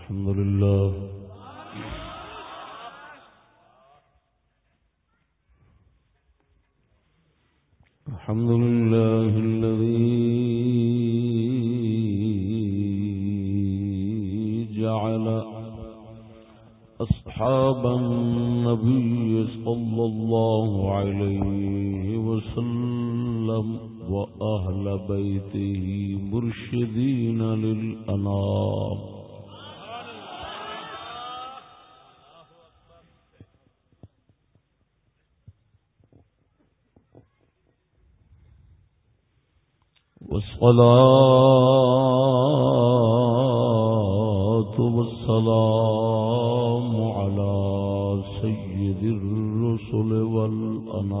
الحمد لله. الحمد لله الذي جعل أصحاب النبي صلى الله عليه وسلم وأهل بيته مرشدين للأنام. والصلاة والسلام على سيد الرسل والأنام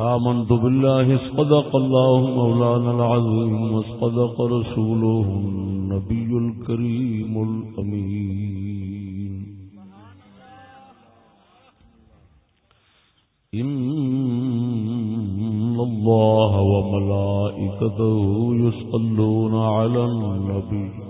آمنت بالله صدق الله مولانا العظيم وصدق رسوله النبي الكريم الأمين. إن الله وملائكته يصلون على النبي.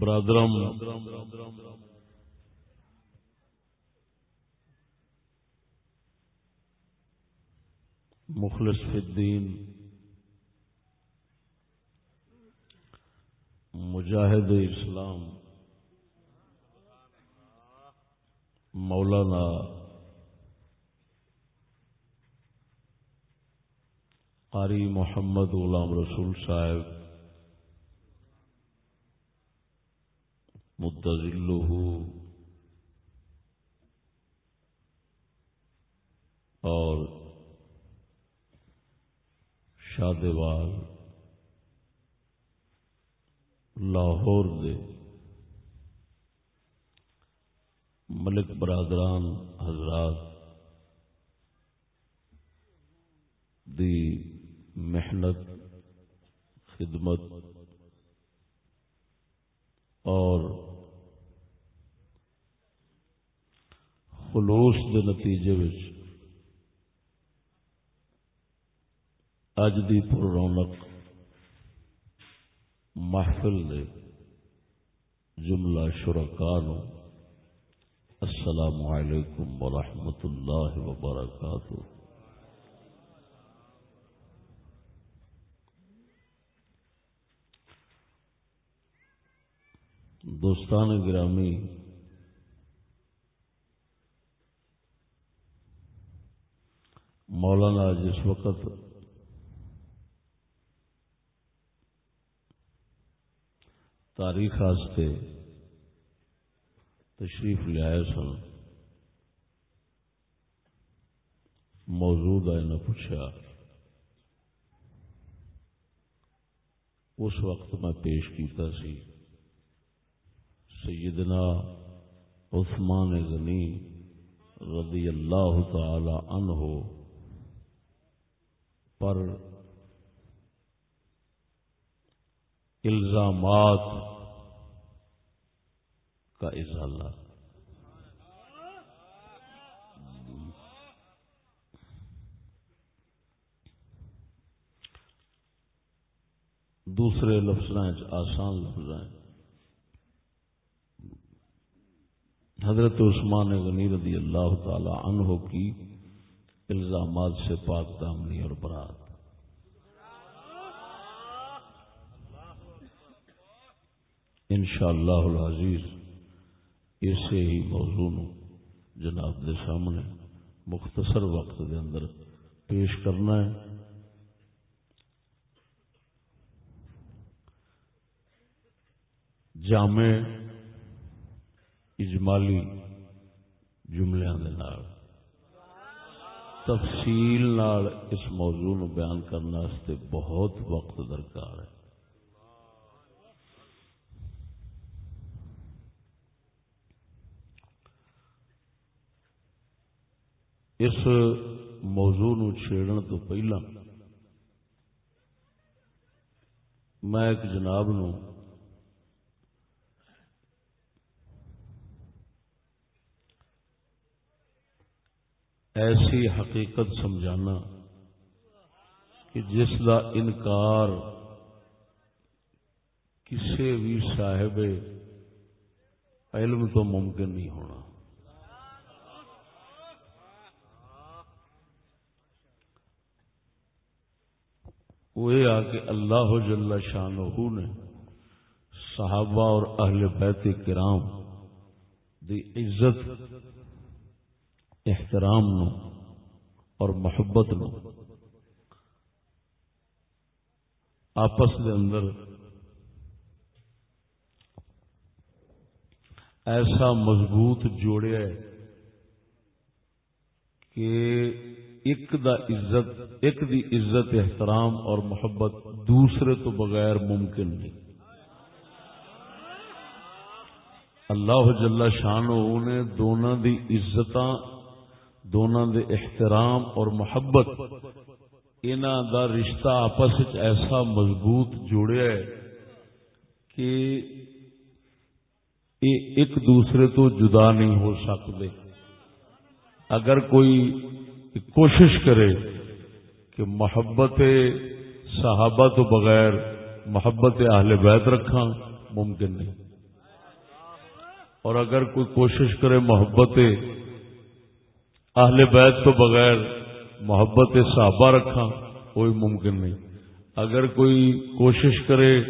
برادرم۔ مخلص فی الدین۔ مجاہد اسلام۔ مولانا۔ قاری محمد غلام رسول صاحب۔ متضلہ اور شادوال لاہور دے ملک برادران حضرات دی محنت خدمت اور خلوص دے نتیجے اج دی پر رونق محفل دے جملہ شرکا نو۔ السلام علیکم ورحمۃ اللہ وبرکاتہ۔ دوستان گرامی، مولانا جس وقت تاریخ تشریف لیا سن۔ موجود آئے نہ پوچھا۔ اس وقت میں پیش کیتا سی۔ سیدنا عثمان غنی رضی اللہ تعالی عنہ پر الزامات کا ازالہ دوسرے لفظ آسان لفظ حضرت عثمان غنی رضی اللہ تعالی عنہ کی الزامات سے پاک دامنی اور برات۔ ان شاء اللہ العزیز اسے ہی موضوع جناب دے سامنے مختصر وقت دے اندر پیش کرنا ہے۔ جامع اجمالی جملوں کے تفصیل نال اس موضوع نو بیان کرنے بہت وقت درکار ہے۔ اس موضوع نو چھیڑن تو پہلا میں ایک جناب نو ایسی حقیقت سمجھانا کہ جس کا انکار کسی بھی صاحب علم تو ممکن نہیں ہونا۔ وہ یہ آ کہ اللہ جل شان نے صحابہ اور اہل بیت کرام دی عزت احترام نو اور محبت نو۔ آپس دے اندر ایسا مضبوط جوڑیا ہے کہ ایک دا عزت، ایک دی عزت، احترام اور محبت دوسرے تو بغیر ممکن نہیں۔ اللہ جل شان نے دونوں دی عزت دونوں دے احترام اور محبت انہ دا رشتہ آپس ایسا مضبوط جوڑیا ہے کہ یہ ایک دوسرے تو جدا نہیں ہو سکتے۔ اگر کوئی کوشش کرے کہ محبت صحابہ تو بغیر محبت اہل بیت رکھا ممکن نہیں۔ اور اگر کوئی کوشش کرے محبت اہل بیت تو بغیر محبت صحابہ رکھا کوئی ممکن نہیں۔ اگر کوئی کوشش کرے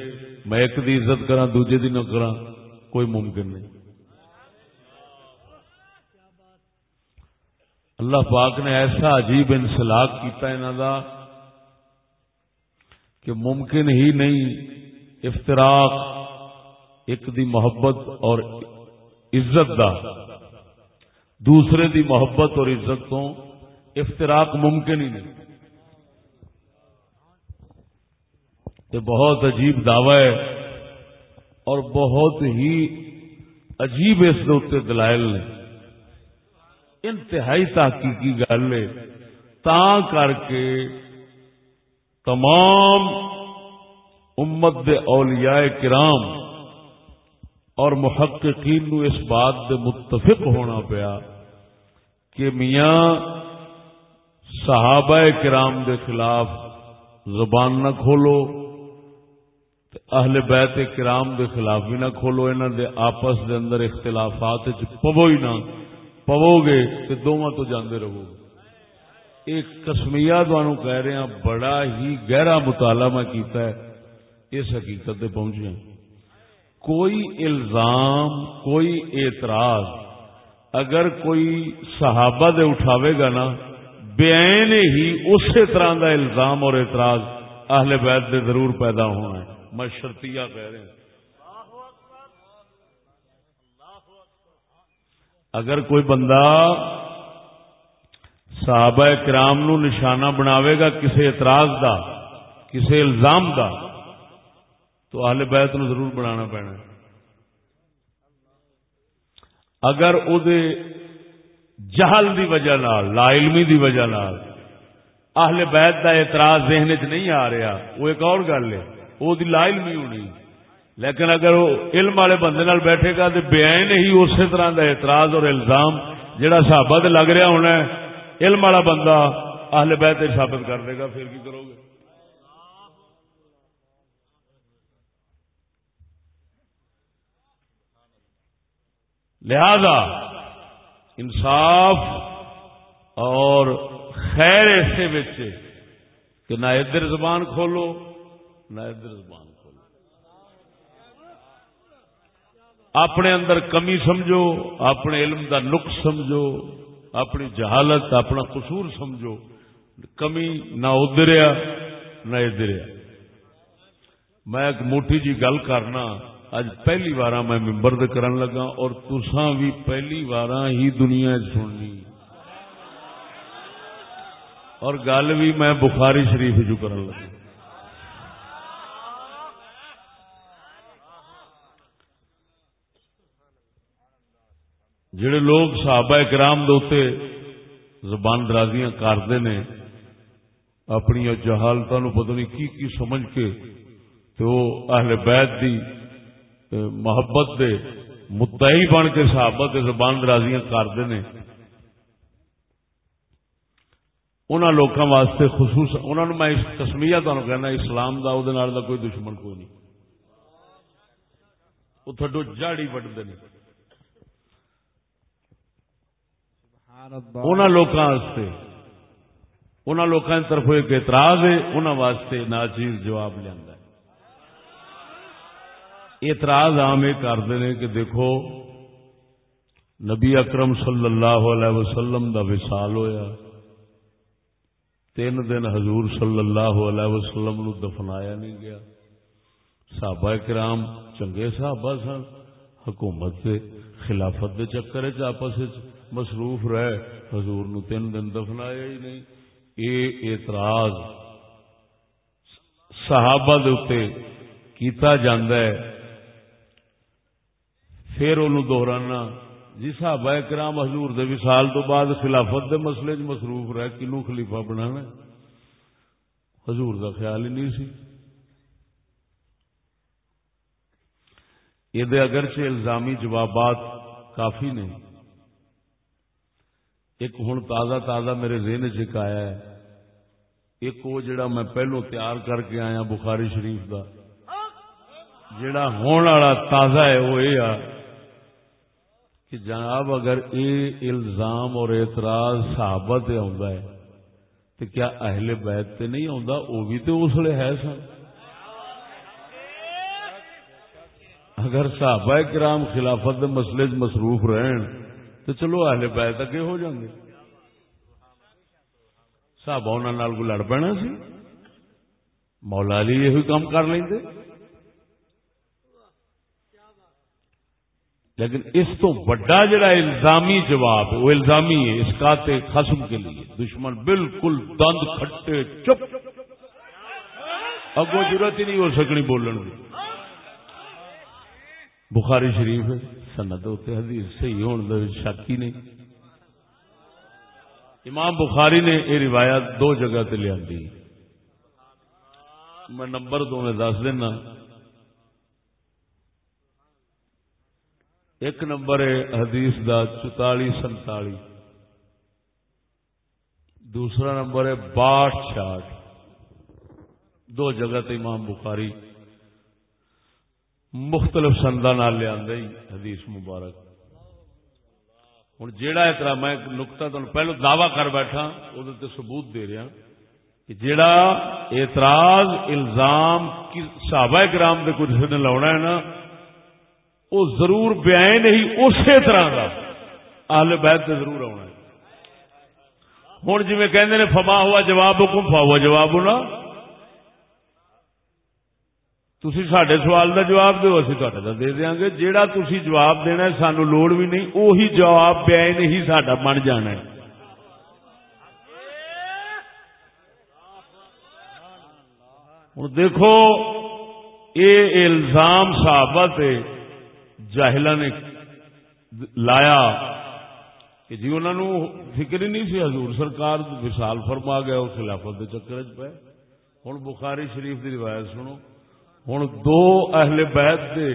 میں ایک دی عزت کرا دوجے دی نہ کرا کوئی ممکن نہیں۔ اللہ پاک نے ایسا عجیب انسلاق کیتا انہوں کا کہ ممکن ہی نہیں افطراک ایک دی محبت اور عزت دا۔ دوسرے دی محبت اور عزت تو افطراک ممکن ہی نہیں۔ یہ بہت عجیب دعوی ہے اور بہت ہی عجیب اس دلائل نے۔ انتہائی تحقیقی گل ہے۔ تا کر کے تمام امت دے اولیاء کرام اور محققین نو اس بات دے متفق ہونا پیا کہ میاں صحابہ کرام دے خلاف زبان نہ کھولو اہل بیت کرام دے خلاف بھی نہ کھولو انہوں دے آپس دے اندر اختلافات پو ہی نہ پو گے تو دونوں تو جاندے رہو۔ گے ایک کسمیا تمہوں کہہ رہے ہیں بڑا ہی گہرا مطالعہ میں کیتا ہے، اس حقیقت پہنچے کوئی الزام، کوئی اعتراض اگر کوئی صحابہ دے اٹھاوے گا نا بین ہی اسی طرح دا الزام اور اعتراض اہل بیت دے ضرور پیدا ہونا ہے۔ میں شرطیہ کہہ رہے ہیں اگر کوئی بندہ صحابہ کرام نو نشانہ بناوے گا کسی اعتراض دا کسی الزام دا تو اہل بیت نو ضرور بنانا پینا اگر او دے جہل دی وجہ نال، لا علمی دی وجہ نال اہل بیت دا اعتراض ذہن چ نہیں آ رہا وہ ایک اور گل ہے وہ لا علمی ہونی۔ لیکن اگر وہ علم والے بندے نال بیٹھے گا تو بےآن ہی اسی طرح کا اعتراض اور الزام جہاں سابت لگ رہا ہونا ہے، علم والا بندہ اہل بیت ثابت کر دے گا، پھر کی کرو گے؟ لہذا انصاف اور خیر ایسے کہ نہ ادھر زبان کھولو، نہ ادھر زبان کھولو۔ اپنے اندر کمی سمجھو، اپنے علم دا نقص سمجھو، اپنی جہالت اپنا قصور سمجھو۔ کمی نہ ادھریا نہ ادھریا میں ایک موٹی جی گل کرنا اج پہلی بار میں ممبر کرن لگا اور تساں بھی پہلی بار ہی دنیا سننی۔ اور گل بھی میں بخاری شریف جو کرن لگا۔ جڑے لوگ صحابہ کرام دوتے زبان درازیاں کرتے نے، اپنی جہالت پتہ نہیں کی کی سمجھ کے تو اہل بیت دی محبت دے مدعی بن کے صحابہ زبان درازیاں کرتے ہیں انہوں لوگوں واسطے خصوص انہوں نے میں کسمیا تمہیں کہنا، اسلام دا دا کوئی دشمن کوئی نہیں۔ وہ تھڈو جاڑی وڈتے ہیں انہوں لوگوں انہوں لوگوں کی طرف ایک اعتراض ہے انہوں واسطے ناچیز جواب لیا اعتراض عام یہ کرتے ہیں کہ دیکھو، نبی اکرم صلی اللہ علیہ وسلم دا وصال ہویا۔ تین دن حضور صلی اللہ علیہ وسلم نو دفنایا نہیں گیا۔ صحابہ کرام چنگے صحابہ سن۔ حکومت سے خلافت دے چکر آپس مصروف رہے۔ حضور نو تین دن دفنایا ہی نہیں۔ یہ اعتراض صحابہ دے کیتا جاندہ ہے۔ پھر انہوں دہرانا۔ جی صاحب کرام حضور دے وصال تو بعد خلافت دے مسئلے چ مصروف رہ کنو خلیفہ بنانا۔ حضور دا خیال ہی نہیں سی۔ یہ اگرچہ الزامی جوابات کافی نے۔ ایک ہوں تازہ تازہ میرے ذہن چک آیا ہے۔ ایک وہ جڑا میں پہلو تیار کر کے آیا بخاری شریف دا۔ جڑا ہونے والا تازہ ہے، وہ یہ کہ جناب اگر یہ الزام اور اعتراض صحابت ہے تو کیا اہل بیت تے نہیں آتا وہ بھی تو اس لیے ہے سن۔ اگر صحابہ کرام خلافت مسئلے مصروف رہن تو چلو اہل بیت اگے ہو جائیں گے۔ صحابہ انہوں کو لڑ پینا سی؟ مولا علی یہ کام کر لیں لیکن اس تو بڑا جڑا الزامی جواب ہے، وہ الزامی ہے اس کا خسم کے لیے۔ دشمن بالکل دند کھٹے چپ۔ اگو ضرورت ہی نہیں ہو سکنی بولن کی بخاری شریف سند ہوتے حدیث صحیح ہونے شک ہی نہیں۔ امام بخاری نے یہ روایت دو جگہ تے لیا میں نمبر دو میں دس دینا۔ ایک نمبر ہے حدیث دا چوتالی سنتالی. دوسرا نمبر ہے باٹھ چھاٹ دو جگہ تے امام بخاری مختلف سندا نال لیا حدیث مبارک. ہوں جیڑا اترا میں نقطہ تم پہلو دعوی کر بیٹھا وہ ثبوت دے رہا ہاں کہ جیڑا اعتراض، الزام صحابہ کرام کے کچھ نے لاؤنا ہے نا وہ ضرور بیان ہی اسی طرح کا آل بیت ضرور آنا ہوں جی کہ فما ہوا جواب حکم فا ہوا جواب ہونا تھی سڈے سوال کا جواب دو، اسی تا دے دیا گے۔ جہاں تھی جواب دینا سانو لوڑ بھی نہیں اہی جواب پیا نہیں سڈا بن جانا ہے۔ ہوں دیکھو یہ الزام صحابت جاہلا نے لایا کہ جی انہوں فکر ہی نہیں سی، حضور سرکار وشال فرما گیا، اس خلافت کے چکر چ پہ ہوں بخاری شریف کی روایت سنو۔ ہوں دو اہل بیت دے،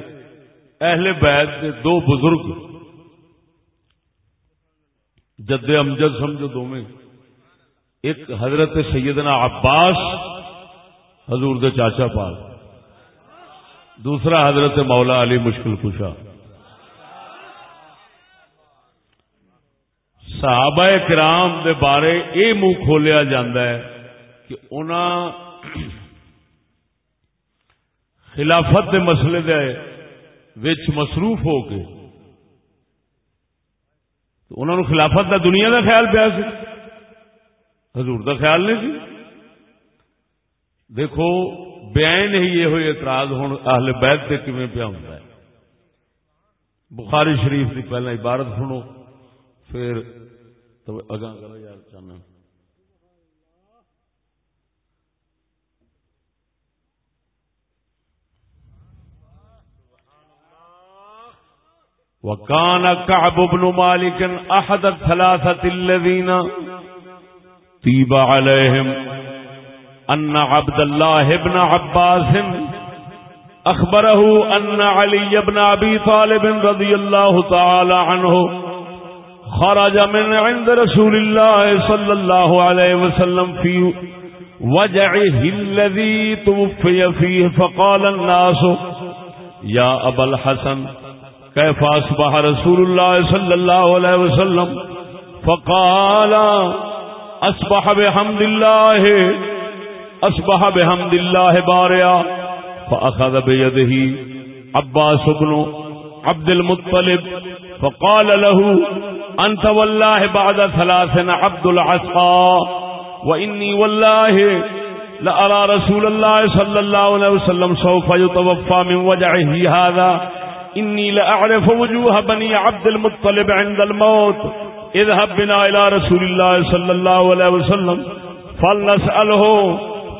اہل بیت دے دو بزرگ، جد امجد سمجھو دو ایک حضرت سیدنا عباس، حضور دے چاچا پال دوسرا حضرت مولا علی مشکل کشا۔ صحابہ کرام دے بارے یہ منہ کھولیا ہے کہ انہاں خلافت دے مسئلے دے وچ مصروف ہو کے تو انہوں نے خلافت دا دنیا دا خیال پیا سی۔ حضور دا خیال نہیں سی۔ دیکھو بیان ہی یہ ہوئی اعتراض ہوں اہل بیت سے کیون پیا ہوں بخاری شریف کی پہلے عبارت سنو، پھر تو اگاں کرو یار چاہنا وكان كعب بن مالك أحد الثلاثة الذين طيب عليهم أن عبد الله بن عباس أخبره أن علي بن أبي طالب رضي الله تعالى عنه خرج من عند رسول الله صلى الله عليه وسلم في وجعه الذي توفي فيه فقال الناس، يا أبا الحسن، كيف أصبح رسول الله صلى الله عليه وسلم؟ فقال، أصبح بحمد الله أصبح بحمد الله باريا فأخذ بيده عباس بن عبد المطلب، فقال له، أنت والله بعد ثلاث عبد العصا وإني والله لأرى رسول الله صلى الله عليه وسلم سوف يتوفى من وجعه هذا، إني لأعرف وجوه بني عبد المطلب عند الموت، اذهب بنا إلى رسول الله صلى الله عليه وسلم، فلنسأله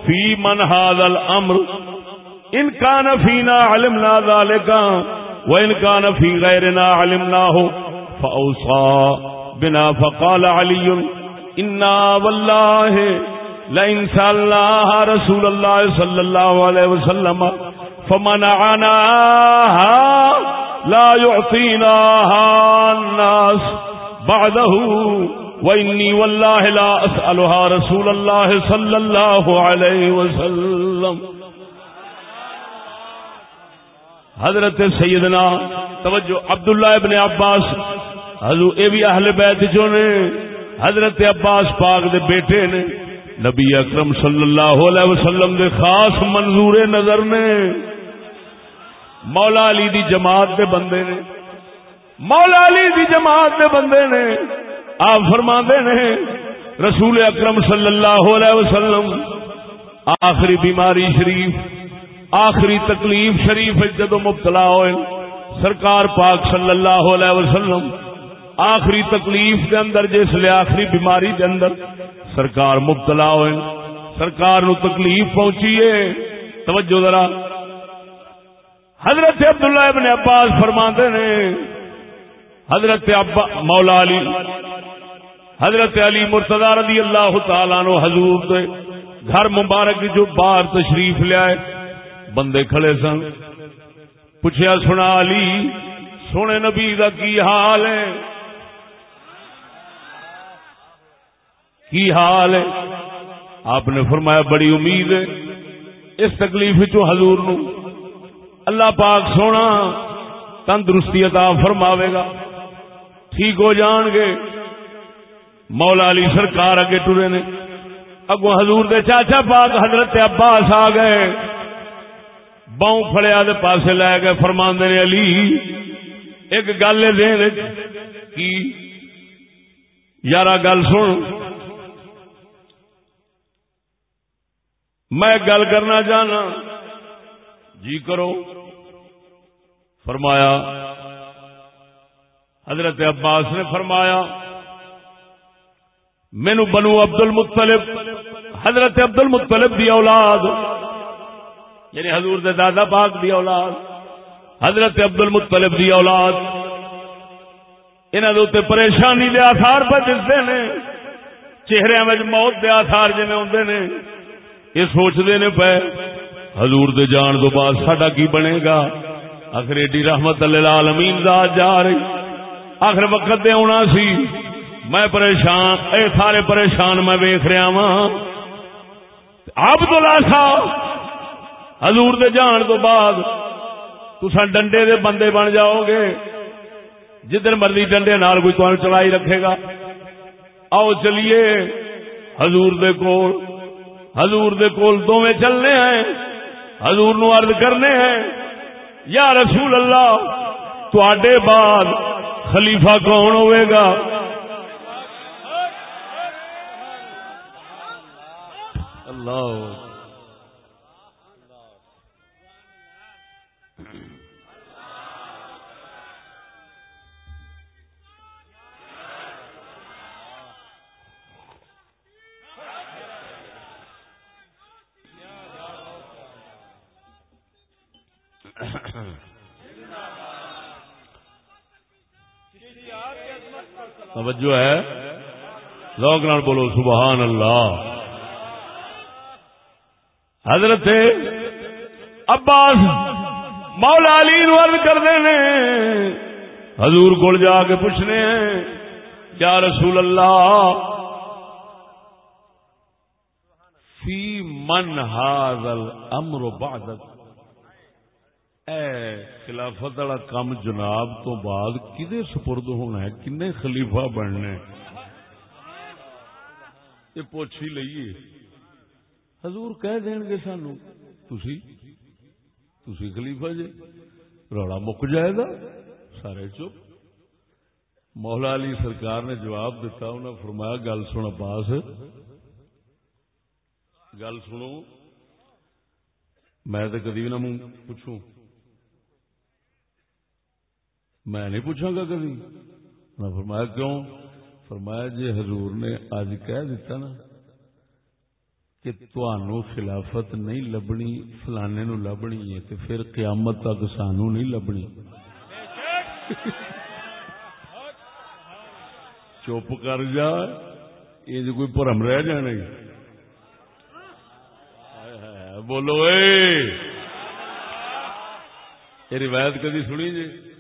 في من هذا الأمر إن كان فينا علمنا ذلك وإن كان في غيرنا علمناه فأوصى بنا فقال علي إنا والله لئن سألناها رسول الله صلى الله عليه وسلم فمنعناها لا يعطيناها الناس بعده وإني والله لا أسألها رسول الله صلى الله عليه وسلم. حضرت سیدنا توجہ عبداللہ ابن عباس، حضور اے بھی اہل بیت جو نے، حضرت عباس پاک دے بیٹے نے، نبی اکرم صلی اللہ علیہ وسلم دے خاص منظور نظر نے، مولا علی دی جماعت دے بندے نے، مولا علی دی جماعت دے بندے نے آپ فرما نے رسول اکرم صلی اللہ علیہ وسلم، آخری بیماری شریف، آخری تکلیف شریف جدو مبتلا ہوئے، سرکار پاک صلی اللہ علیہ وسلم، آخری تکلیف کے اندر، جس لیے آخری بیماری کے اندر سرکار مبتلا ہوئے، سرکار نو تکلیف پہنچی ہے۔ توجہ ذرا، حضرت عبداللہ ابن عباس فرما نے حضرت ابا مولا علی، حضرت علی مرتضی رضی اللہ تعالیٰ نو حضور دے گھر مبارک جو باہر تشریف لیا بندے کھڑے سن۔ پوچھا سنا علی، سونے نبی کا کی حال ہے؟ کی حال ہے؟ آپ نے فرمایا، بڑی امید ہے۔ اس تکلیف چ حضور نو اللہ پاک سونا، تندرستی عطا فرماوے گا۔ ٹھیک ہو جان گے۔ مولا علی سرکار اگے ٹرے نے۔ اگو حضور دے چاچا پاک حضرت عباس آ گئے۔ باؤں فڑیا دے پاسے لے گئے۔ فرمان نے علی، ایک گل دین کی یارا گل سن۔ میں گل کرنا چاہنا۔ جی کرو۔ فرمایا حضرت عباس نے فرمایا، مینو بنو عبد المطلب حضرت عبد المطلب دی اولاد یعنی حضور دے دادا پاک دی اولاد، حضرت عبد المطلب دی اولاد. انہوں پریشانی دے آثار پہ دستے نے، چہرے میں موت دے آثار جی آتے نے، یہ سوچتے نے پے، حضور دے جان تو بعد ساڈا کی بنے گا؟ آخر ایڈی رحمت اللہ امین ذات جا رہی۔ آخر وقت دے آنا سی۔ میں پریشان، اے سارے پریشان میں ویخ رہا وا اب تو لاسا حضور دے جان تو بعد تسا ڈنڈے دے بندے بن جاؤ گے۔ جدھر مرضی ڈنڈے نال کوئی تمہیں چلائی رکھے گا۔ آؤ چلیے۔ حضور دے کول، حضور دے کول دونوں چلنے ہیں۔ حضور نو عرض کرنے ہیں۔ یا رسول اللہ تے بعد خلیفہ کون ہوئے گا؟ اللہ توجہ ہے۔ لوگ نال بولو، سبحان اللہ۔ حضرت عباس مولا علی عرض کرتے ہیں حضور کو جا کے پوچھنے ہیں کیا رسول اللہ، فی من حاضل امر بعدک اے خلافت والا کام جناب تو بعد کدے سپرد ہونا ہے؟ کن خلیفہ بننے؟ یہ پوچھ ہی لئیے۔ حضور کہہ دین گے سانو، تسی تسی خلیفہ جی روڑا مک جائے گا؟ سارے چپ۔ مولا علی سرکار نے جواب دیتا انہیں فرمایا، گل سن عباس، گل سنو، میں تو کدی نہ پوچھوں۔ میں نہیں پوچھا گا کبھی۔ میں فرمایا کیوں؟ فرمایا جی حضور نے اج کہہ دیتا نا کہ تنوع خلافت نہیں لبنی، فلانے نو لبنی ہے تو پھر قیامت تک سانو نہیں لبنی۔ چپ کر جا، یہ جو کوئی پرم رہ جانا بولو اے۔ یہ روایت کدی سنی جی؟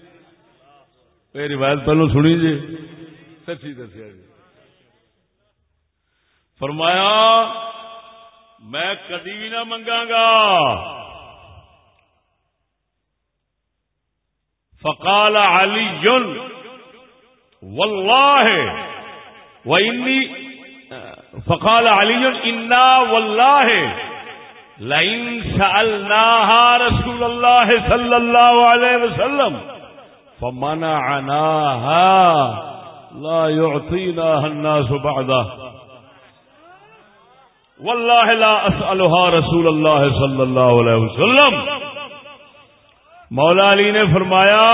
یہ روایت پہلو سنی جی سچی دسیا جی فرمایا میں کدی بھی نہ منگا گا فقال علی یون واللہ و فقال علی انا واللہ لئن سألناها رسول اللہ صلی اللہ علیہ وسلم فمنعناها لا يعطيناها الناس بعده. والله لا أسألها رسول الله صلى الله عليه وسلم. مولا علی نے فرمایا،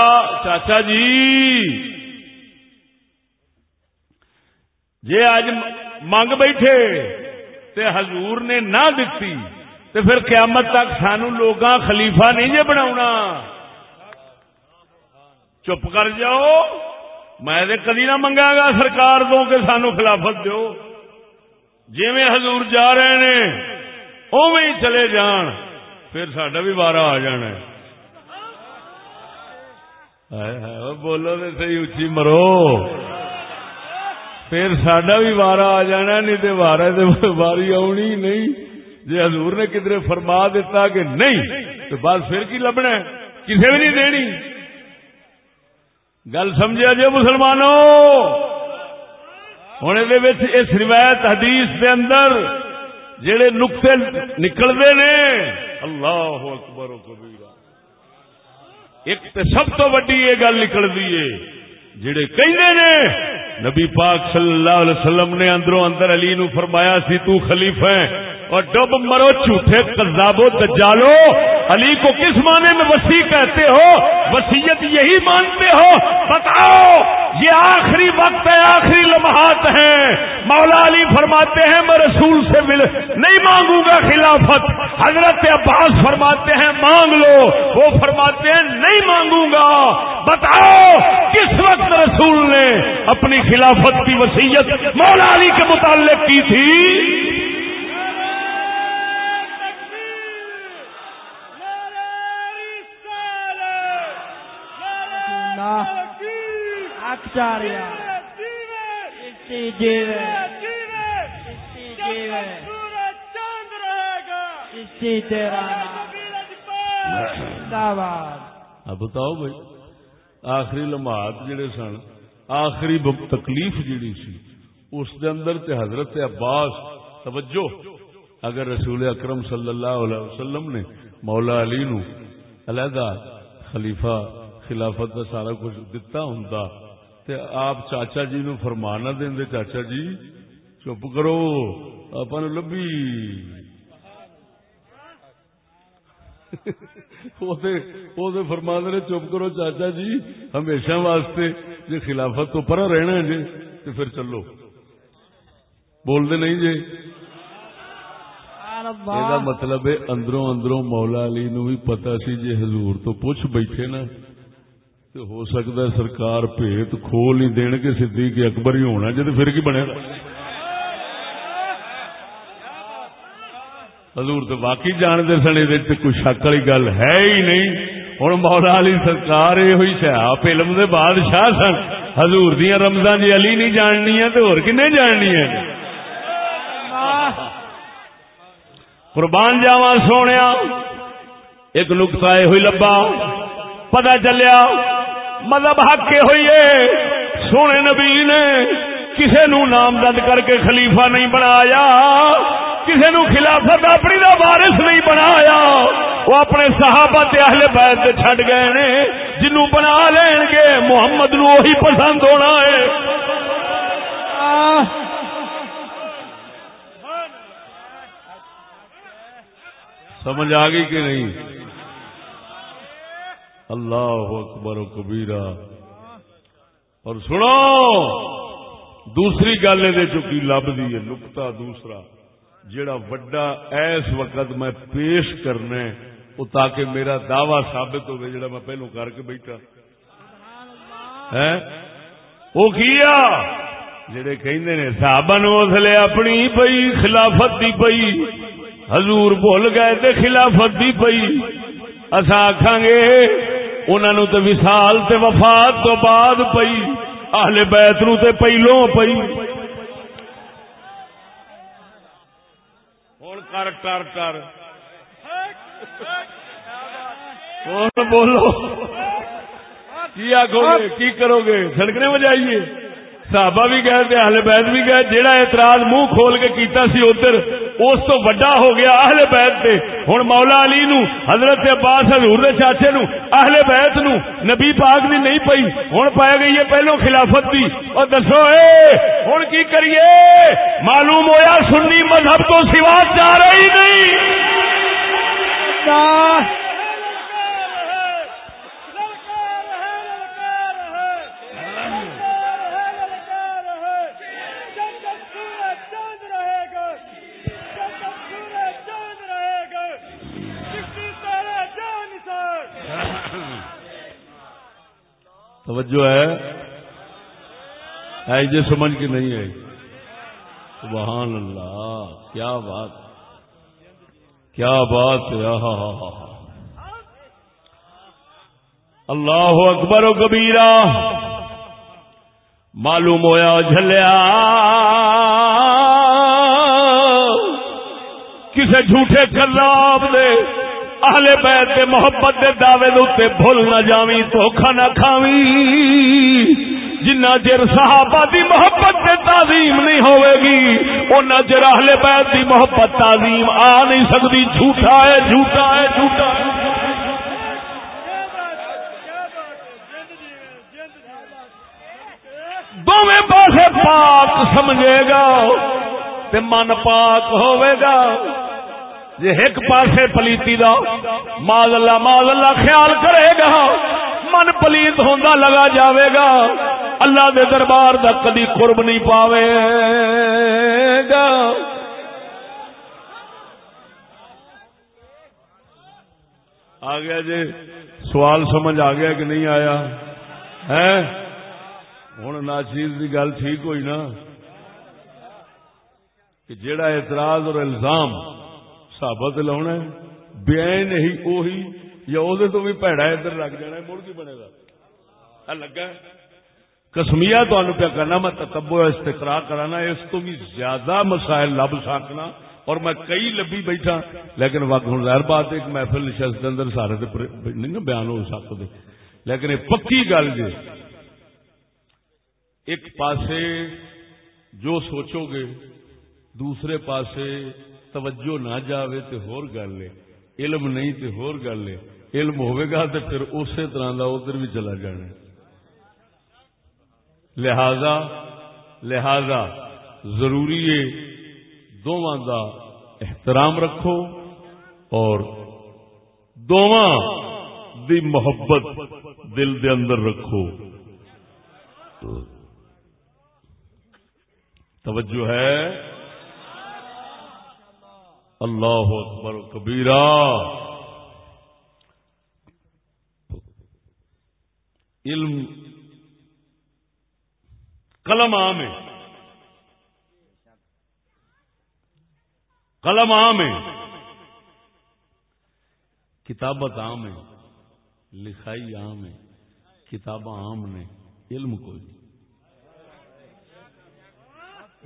چاچا جی جی آج منگ بیٹھے تے حضور نے نہ دتی، تے پھر قیامت تک سانو لوگاں خلیفہ نہیں جے بناونا چپ کر جاؤ۔ میں کدی نہ منگا گا سرکار دو کہ سانو خلافت دو جی میں حضور جا رہے نے اوے ہی چلے جان، پھر سڈا بھی بارہ آ جانا بولو تو سی اچھی مرو۔ پھر سڈا بھی وارا آ جانا نہیں تو وارا تو باری آنی نہیں۔ جی حضور نے کدھر فرما دیتا کہ نہیں، تو بس پھر کی لبنا کسی بھی نہیں دینی۔ گل سمجھا جی مسلمانوں ہوں اس روایت حدیث دے اندر جڑے نقطے نکلتے نے، اللہ اکبر و کبیرہ۔ ایک تو سب تو وڈی یہ گل نکلتی ہے، جڑے کہندے نے، نبی پاک صلی اللہ علیہ وسلم نے اندروں اندر علی نو فرمایا سی، تو خلیفہ ہے۔ اور ڈب مرو جھوٹے کزابو دجالو، علی کو کس معنی میں وسیع کہتے ہو؟ وسیعت یہی مانتے ہو؟ بتاؤ، یہ آخری وقت ہے، آخری لمحات ہیں۔ مولا علی فرماتے ہیں، میں رسول سے مل، نہیں مانگوں گا خلافت۔ حضرت عباس فرماتے ہیں، مانگ لو۔ وہ فرماتے ہیں، نہیں مانگوں گا۔ بتاؤ، کس وقت رسول نے اپنی خلافت کی وسیعت مولا علی کے متعلق کی تھی؟ Jive. Isti terana. اب بتاؤ بھائی آخری لمحات جڑے سن آخری تکلیف جڑی سی اس دے اندر تے حضرت عباس توجہ اگر رسول اکرم صلی اللہ علیہ وسلم نے مولا علی نو علیحدہ خلیفہ خلافت کا سارا کچھ دتا ہوں تے آپ چاچا جی نو فرمانا دیں دے چاچا جی چپ کرو آپ لبھی۔ فرما دے چپ کرو چاچا جی ہمیشہ واسطے جی خلافت تو پرا رہنا جی تو پھر چلو۔ بولتے نہیں جی مطلب ہے اندروں اندروں مولا علی نو بھی پتا سی جی حضور تو پوچھ بیٹھے نا۔ تو ہو سکتا ہے سرکار پیت کھول ہی دین کے سدھی کے اکبر ہی ہونا جی پھر کی بنے گا حضور تو باقی جانتے سن یہ کوئی شک والی گل ہے ہی نہیں ہوں مولا علی سرکار یہ ہوئی آپ علم دے بادشاہ سن حضور دیا رمضان جی علی نہیں جاننی ہے تو کن جاننی ہے قربان جاوا سونے ایک نقطہ یہ ہوئی لبا پتا چلیا مذہب حق کے ہوئیے سونے نبی نے کسے نو نامزد کر کے خلیفہ نہیں بنایا، کسے نو خلافت اپنی دا وارث نہیں بنایا۔ وہ اپنے صحابہ تے اہل بیت چھڈ گئے نے، جنوں بنا لین گے۔ محمد نو وہی پسند ہونا ہے۔ سمجھ آ گئی کہ نہیں؟ اللہ اکبر و کبیرہ۔ اور سنو، دوسری گل یہ چکی لب دی ہے نکتا دوسرا۔ جڑا وڈا ایس وقت میں پیش کرنا وہ تاکہ میرا دعوی ثابت ہو جڑا میں پہلو کر کے بیٹھا۔ وہ کیا جڑے کہندے نے، صحابہ نو اسلے اپنی پئی، خلافت دی پئی۔ حضور بھول گئے تے خلافت دی پئی۔ اسا آکھاں گے انہوں تو وسال تے وفات تو بعد پئی، اہل بیت نو تے پہلو پئی۔ ہوں کر ٹر ٹر بولو۔ کی آگو گے؟ کی کرو گے؟ سڑکنے بجائیے۔ صحابہ بھی گئے تھے، اہل بیت بھی گئے۔ جہاں اعتراض منہ کھول کے کیتا سی ادھر، اس تو وڈا ہو گیا اہل بیت تے۔ ہوں مولا علی نو، حضرت عباس حضور دے چاچے نو، اہل بیت نو نبی پاک بھی نہیں پئی۔ ہوں پایا گئی ہے پہلو خلافت دی۔ اور دسو، اے ہوں کی کریے؟ معلوم ہویا سنی مذہب تو سوا جا رہی نہیں۔ توجہ ہے ایجے سمجھ کے نہیں ہے۔ سبحان اللہ، کیا بات کیا بات اللہ اکبر و کبیرا معلوم ہوا جھلیا۔ کسے جھوٹے کراب دے اہل بیت دے محبت دے دعوے دے بھول نہ جاویں دھوکھا نہ کھاویں۔ جنہ چر صحابہ دی محبت تے تعظیم نہیں ہوئے گی اُنہ چر اہل بیت دی محبت تعظیم آ نہیں سکتی۔ جھوٹا ہے جھوٹا ہے جھوٹا ہے۔ دونوں پاسے پاک سمجھے گا تے من پاک ہوئے گا۔ جی ایک پاسے پلیتی دا ماض اللہ ماض اللہ خیال کرے گا۔ من پلیت ہوندا لگا جاوے گا۔ اللہ دے دربار دا کدی قرب نہیں پاوے گا۔ آ گیا جی سوال سمجھ آ گیا کہ نہیں آیا؟ ہے ہوں ناچیز کی گل ٹھیک ہوئی نا؟ کہ جیڑا اعتراض اور الزام سابت لاؤنا بے نہیں وہی یا وہ تو بھی پیڑا ادھر لگ جانا مڑ کی بنے گا لگا کسمیا تمہیں پیا کرنا میں تکبو استقرا کرانا اس تو بھی زیادہ مسائل لب سکنا اور میں کئی لبی بیٹھا لیکن وقت ہوں ظاہر بات ایک محفل نشست کے اندر سارے نہیں بیان ہو سکتے لیکن یہ پکی گل جی ایک پاسے جو سوچو گے دوسرے پاسے توجہ نہ جاوے تے ہور گل ہے، علم نہیں تے ہور گل ہے۔ علم ہوئے گا تے پھر اسی طرح دا ادھر بھی چلا جانا لہذا لہذا ضروری ہے دونوں دا احترام رکھو اور دونوں دی محبت دل دے اندر رکھو۔ توجہ ہے۔ اللہ اکبر کبیرا علم قلم عام ہے۔ قلم عام ہے۔ کتابت عام ہے۔ لکھائی عام ہے۔ کتاباں عام نے۔ علم کوئی نہیں۔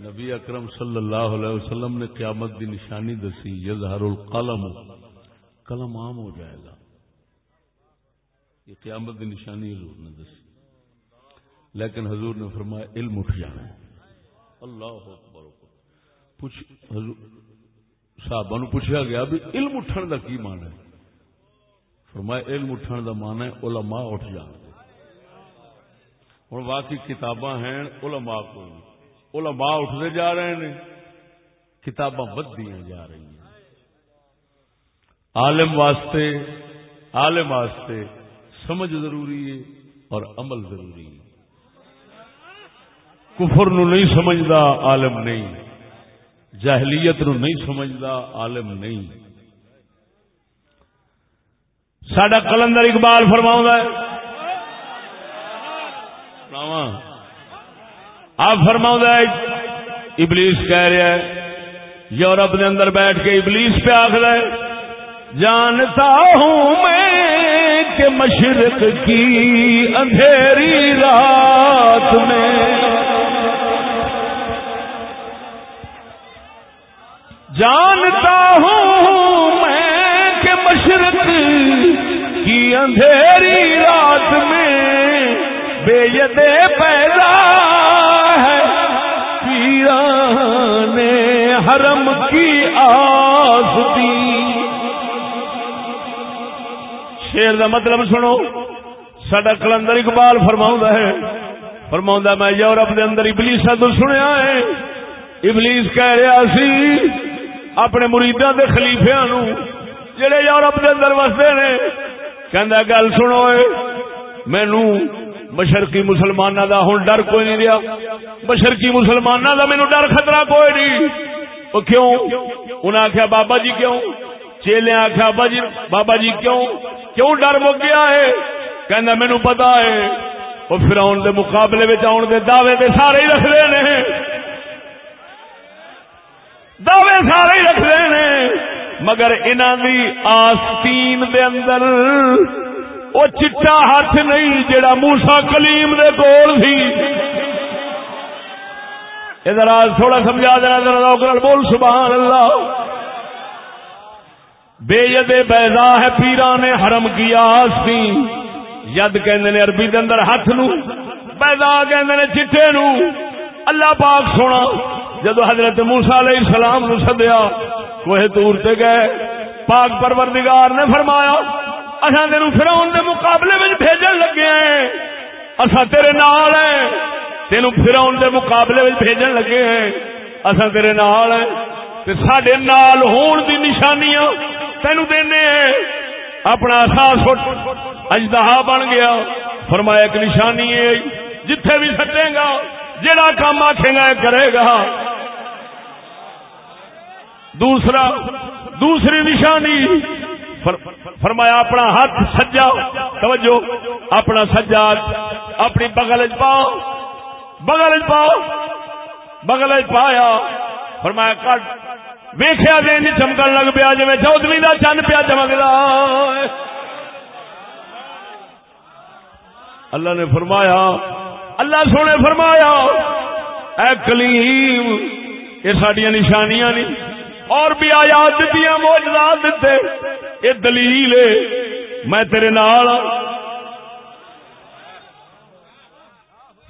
نبی اکرم صلی اللہ علیہ وسلم نے قیامت دی نشانی دسی، یظہر القلم. قلم عام ہو جائے گا۔ یہ قیامت دی نشانی حضور نے دسی۔ لیکن حضور نے فرمایا، علم اٹھ جانا ہے۔ اللہ اکبر پوچھ، حضور، صحابہ نو پوچھا گیا بھی علم اٹھن دا کی مان ہے؟ فرمایا، علم اٹھن دا مان ہے علماء اٹھ جان ہوں واقعی کتاباں ہیں، علماء کوئی نہیں۔ علماء اٹھتے جا رہے ہیں، کتاباں بدیاں جا رہی ہیں۔ عالم واسطے عالم واسطے سمجھ ضروری ہے اور عمل ضروری ہے۔ کفر نو نہیں سمجھدا، عالم نہیں۔ جاہلیت نو نہیں سمجھدا، عالم نہیں۔ سڈا کلندر اقبال فرماؤں ہے آپ فرما ابلیس کہہ رہا ہے یورپ کے اندر بیٹھ کے ابلیس پہ آخر ہے جانتا ہوں میں کہ مشرق کی اندھیری رات میں۔ جانتا ہوں میں کہ مشرق کی اندھیری رات میں بے یدے شیر دا مطلب سنو۔ سڈا کلندر اقبال فرما ہے۔ فرما میں یورپ دے اندر ابلیس تو سنیا ہے۔ ابلیس کہہ رہا سی، اپنے مریداں دے خلیفیا نو، جڑے یورپ دے اندر وستے نے۔ کہ گل سنو مینو مشرقی مسلمانوں دا ہوں ڈر کوئی نہیں رہا مشرقی مسلمانوں دا مینو ڈر خطرہ کوئی نہیں۔ وہ کیوں؟ انہیں آخیا بابا جی کیوں؟ چیلے آخیا بابا جی بابا جی کیوں؟ کیوں ڈر مک گیا ہے؟ کہنا مینو پتا ہے۔ وہ پھر آن دے مقابلے آن دے دعوے دے سارے ہی رکھ رہے ہیں دعوے سارے ہی رکھ رہے ہیں مگر انہوں دی آستین دے اندر وہ چٹا ہاتھ نہیں جڑا موسا کلیم دے کول سی۔ ادھر آج تھوڑا سمجھا دینا ذرا بول، سبحان اللہ۔ بے ید بیضا ہے پیران نے حرم کیا سی۔ ید کہندے نے عربی دے اندر ہاتھ نو بیضا کہندے نے چٹے نو۔ اللہ پاک سونا، جدو حضرت موسیٰ علیہ السلام نو سدیا کوہ تور تے گئے۔ پاک پروردگار نے فرمایا اصا تین فراؤن دے مقابلے میں بھیجن لگے ہیں۔ اصا تیرے نال ہیں۔ تین فراؤن دے مقابلے میں بھیجن لگے ہیں۔ اصا تیرے نال ہیں۔ تے ساڈے نال ہون دی نشانیاں تینو دینے ہیں۔ اپنا احساس اجدہا بن گیا۔ فرمایا ایک نشانی ہے۔ جتھے بھی سٹے گا جڑا کام آخے گا کرے گا۔ دوسرا، دوسری نشانی۔ فرمایا اپنا ہاتھ سجا۔ توجہ، اپنا سجا۔ اپنی بغل پاؤ بغل پاؤ بغل پایا۔ فرمایا کٹ۔ ویخیا دین چمکن لگ پیا جی چودویں کا چند پیا چمکتا اللہ نے فرمایا، اللہ سونے فرمایا، اے کلیم، یہ سڈیا نشانیاں نہیں اور بھی آیات دیتی موجودات دیتے یہ دلیل ہے، میں تیرے نال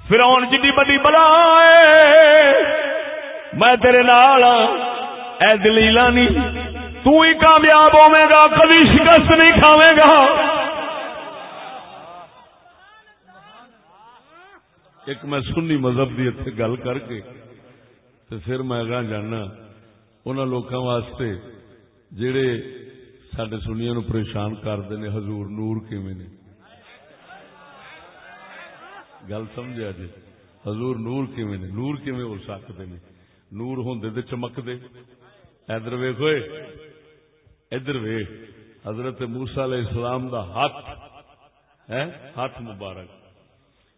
فرون جی بڑی بلا میں تیرے نال اے دلیل نہیں تو ہی کامیاب ہوے گا، کبھی شکست نہیں کھاوے گا۔ ایک میں سنی مذہب کی اتنے گل کر کے تو پھر میں اگاں جانا ان لوگوں واسطے جڑے سڈے سنیا نو پریشان کرتے ہیں حضور نور کیویں نے؟ گل سمجھا جی حضور نور کیویں نے؟ نور کیویں ہو سکتے ہیں نور ہوں چمکتے ادھر ویخ ادھر ویخ حضرت موسا علیہ السلام دا ہاتھ ہے ہاتھ مبارک۔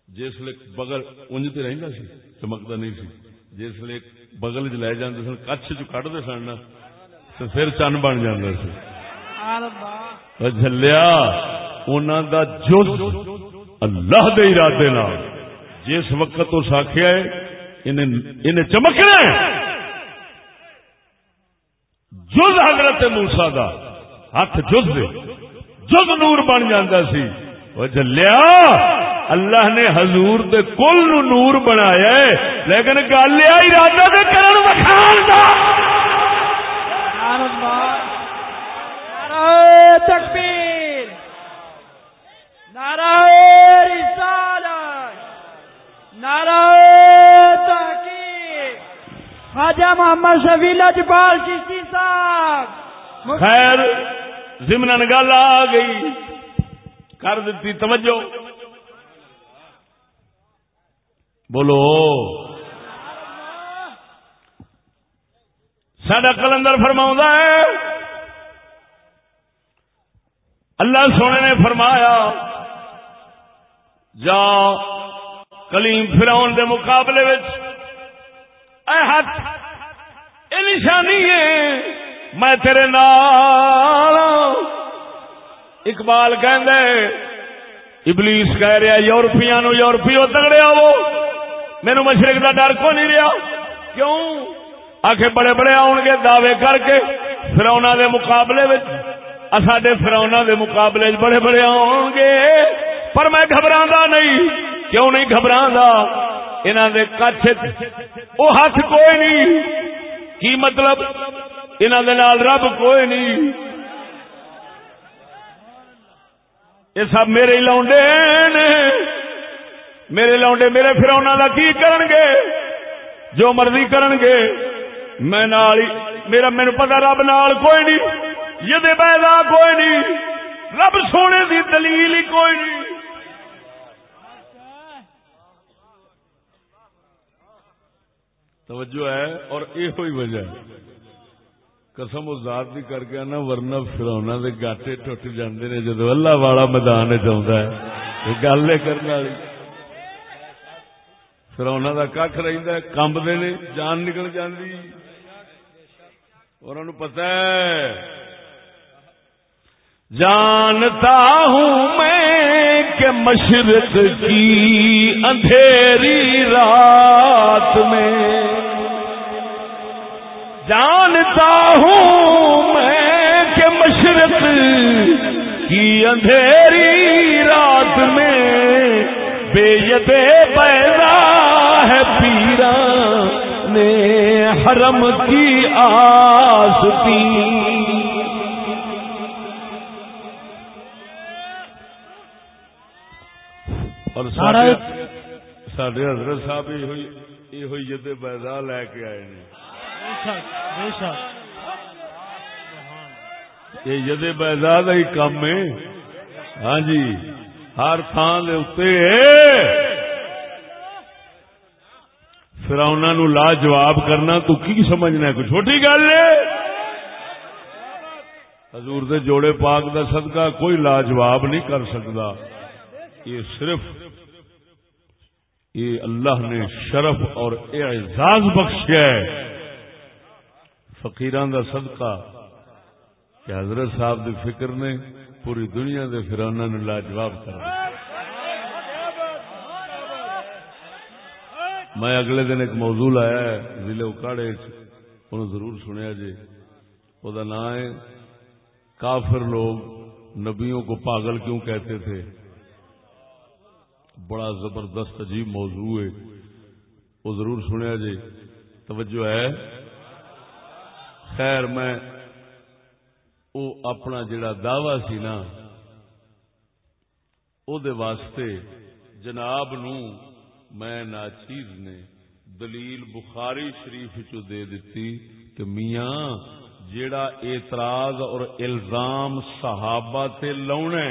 جس لیے بغل انجتے رہتا سی چمکتا نہیں سی۔ جس لیے بغل چ لے جاندے سن کچھ چ کڈتے سن تو پھر چن بن جاتا سی دا جز اللہ دے ارادے نال۔ جس وقت اس آخیا انہیں چمکنا جز حضرت موسا دا، ہاتھ جز دے۔ جز نور بن جاتا سی۔ وہ جلیا اللہ نے حضور دے کل نو نور بنایا ہے، لیکن گل یہ ارادہ دے کرن وکھال دا۔ تکبیر۔ نعرہ رسالت۔ نعرہ خواجہ محمد شفیع لجپال چشتی صاحب۔ خیر، ضمن گل آ گئی۔ کر دیتی توجہ۔ بولو۔ سڈا کلندر فرما ہے۔ اللہ سونے نے فرمایا، جا کلیم فراؤن دے مقابلے اے ہاتھ یہ نشانی ہے۔ میں تیرے نال ہاں۔ اقبال کہ ابلیس کہہ رہا یورپیاں نو یورپی تگڑے آو میرے مشرق کا ڈر کو نہیں رہا۔ کیوں؟ آخ بڑے بڑے آن گے دعوے کر کے فرونا دے مقابلے سڈے فرونا دے مقابلے بڑے بڑے آن گے۔ پر میں گھبرا نہیں، کیوں نہیں گھبرا انہوں دے کچھ وہ ہاتھ کوئی نہیں۔ کی مطلب؟ انہوں دے نال رب کوئی نہیں۔ یہ سب میرے لوڈے میرے لونڈے میرے فرونا کا کی کرن گے جو مرضی کرن گے میں نال میرا مینو پتا رب نال کوئی نہیں۔ یہ پیدا کوئی نہیں۔ رب سونے دی دلیل ہی کوئی نہیں۔ توجہ ہے اور یہ ہوئی وجہ قسم ذات بھی کر کے نا ورنہ فرونا دے گاٹے ٹوٹ جاندے نے جدو اللہ والا میدان چاہتا ہے۔ گل کرنے والی۔ پھر انہوں کا کھ رہتا کمبتے نے، جان نکل جاتی اور انہوں پتا ہے، جانتا ہوں میں کہ مشرق کی اندھیری رات میں جانتا ہوں میں کہ مشرق کی اندھیری رات میں بے یدے پیدا ہے پیرا نے حرم کی آس اور سڈے حضرت صاحب یہ جدے بیدا لے کے آئے یہ جدے بیدا کا ہی کام ہے۔ ہاں جی ہر تھان دے پھر انہوں لا جواب کرنا، تو کی سمجھنا کوئی چھوٹی گل ہے۔ حضور دے جوڑے پاک دا صدقہ کوئی لاجواب نہیں کر سکتا۔ یہ صرف یہ اللہ نے شرف اور اعزاز بخشیا ہے۔ فقیران دا صدقہ۔ کہ حضرت صاحب دی فکر نے پوری دنیا دے پھر انہوں نے لاجواب کر میں اگلے دن ایک موضوع آیا ہے، ضلع اکاڑے انہوں ضرور سنیا جی۔ وہ نام ہے، کافر لوگ نبیوں کو پاگل کیوں کہتے تھے؟ بڑا زبردست عجیب موضوع ہے۔ وہ ضرور سنیا جی۔ توجہ ہے۔ خیر میں وہ اپنا جڑا دعوی سی نا دے واسطے جناب نو میں ناچیز نے دلیل بخاری شریف چو دے دیتی کہ میاں جڑا اعتراض اور الزام صحابہ تے لاؤنا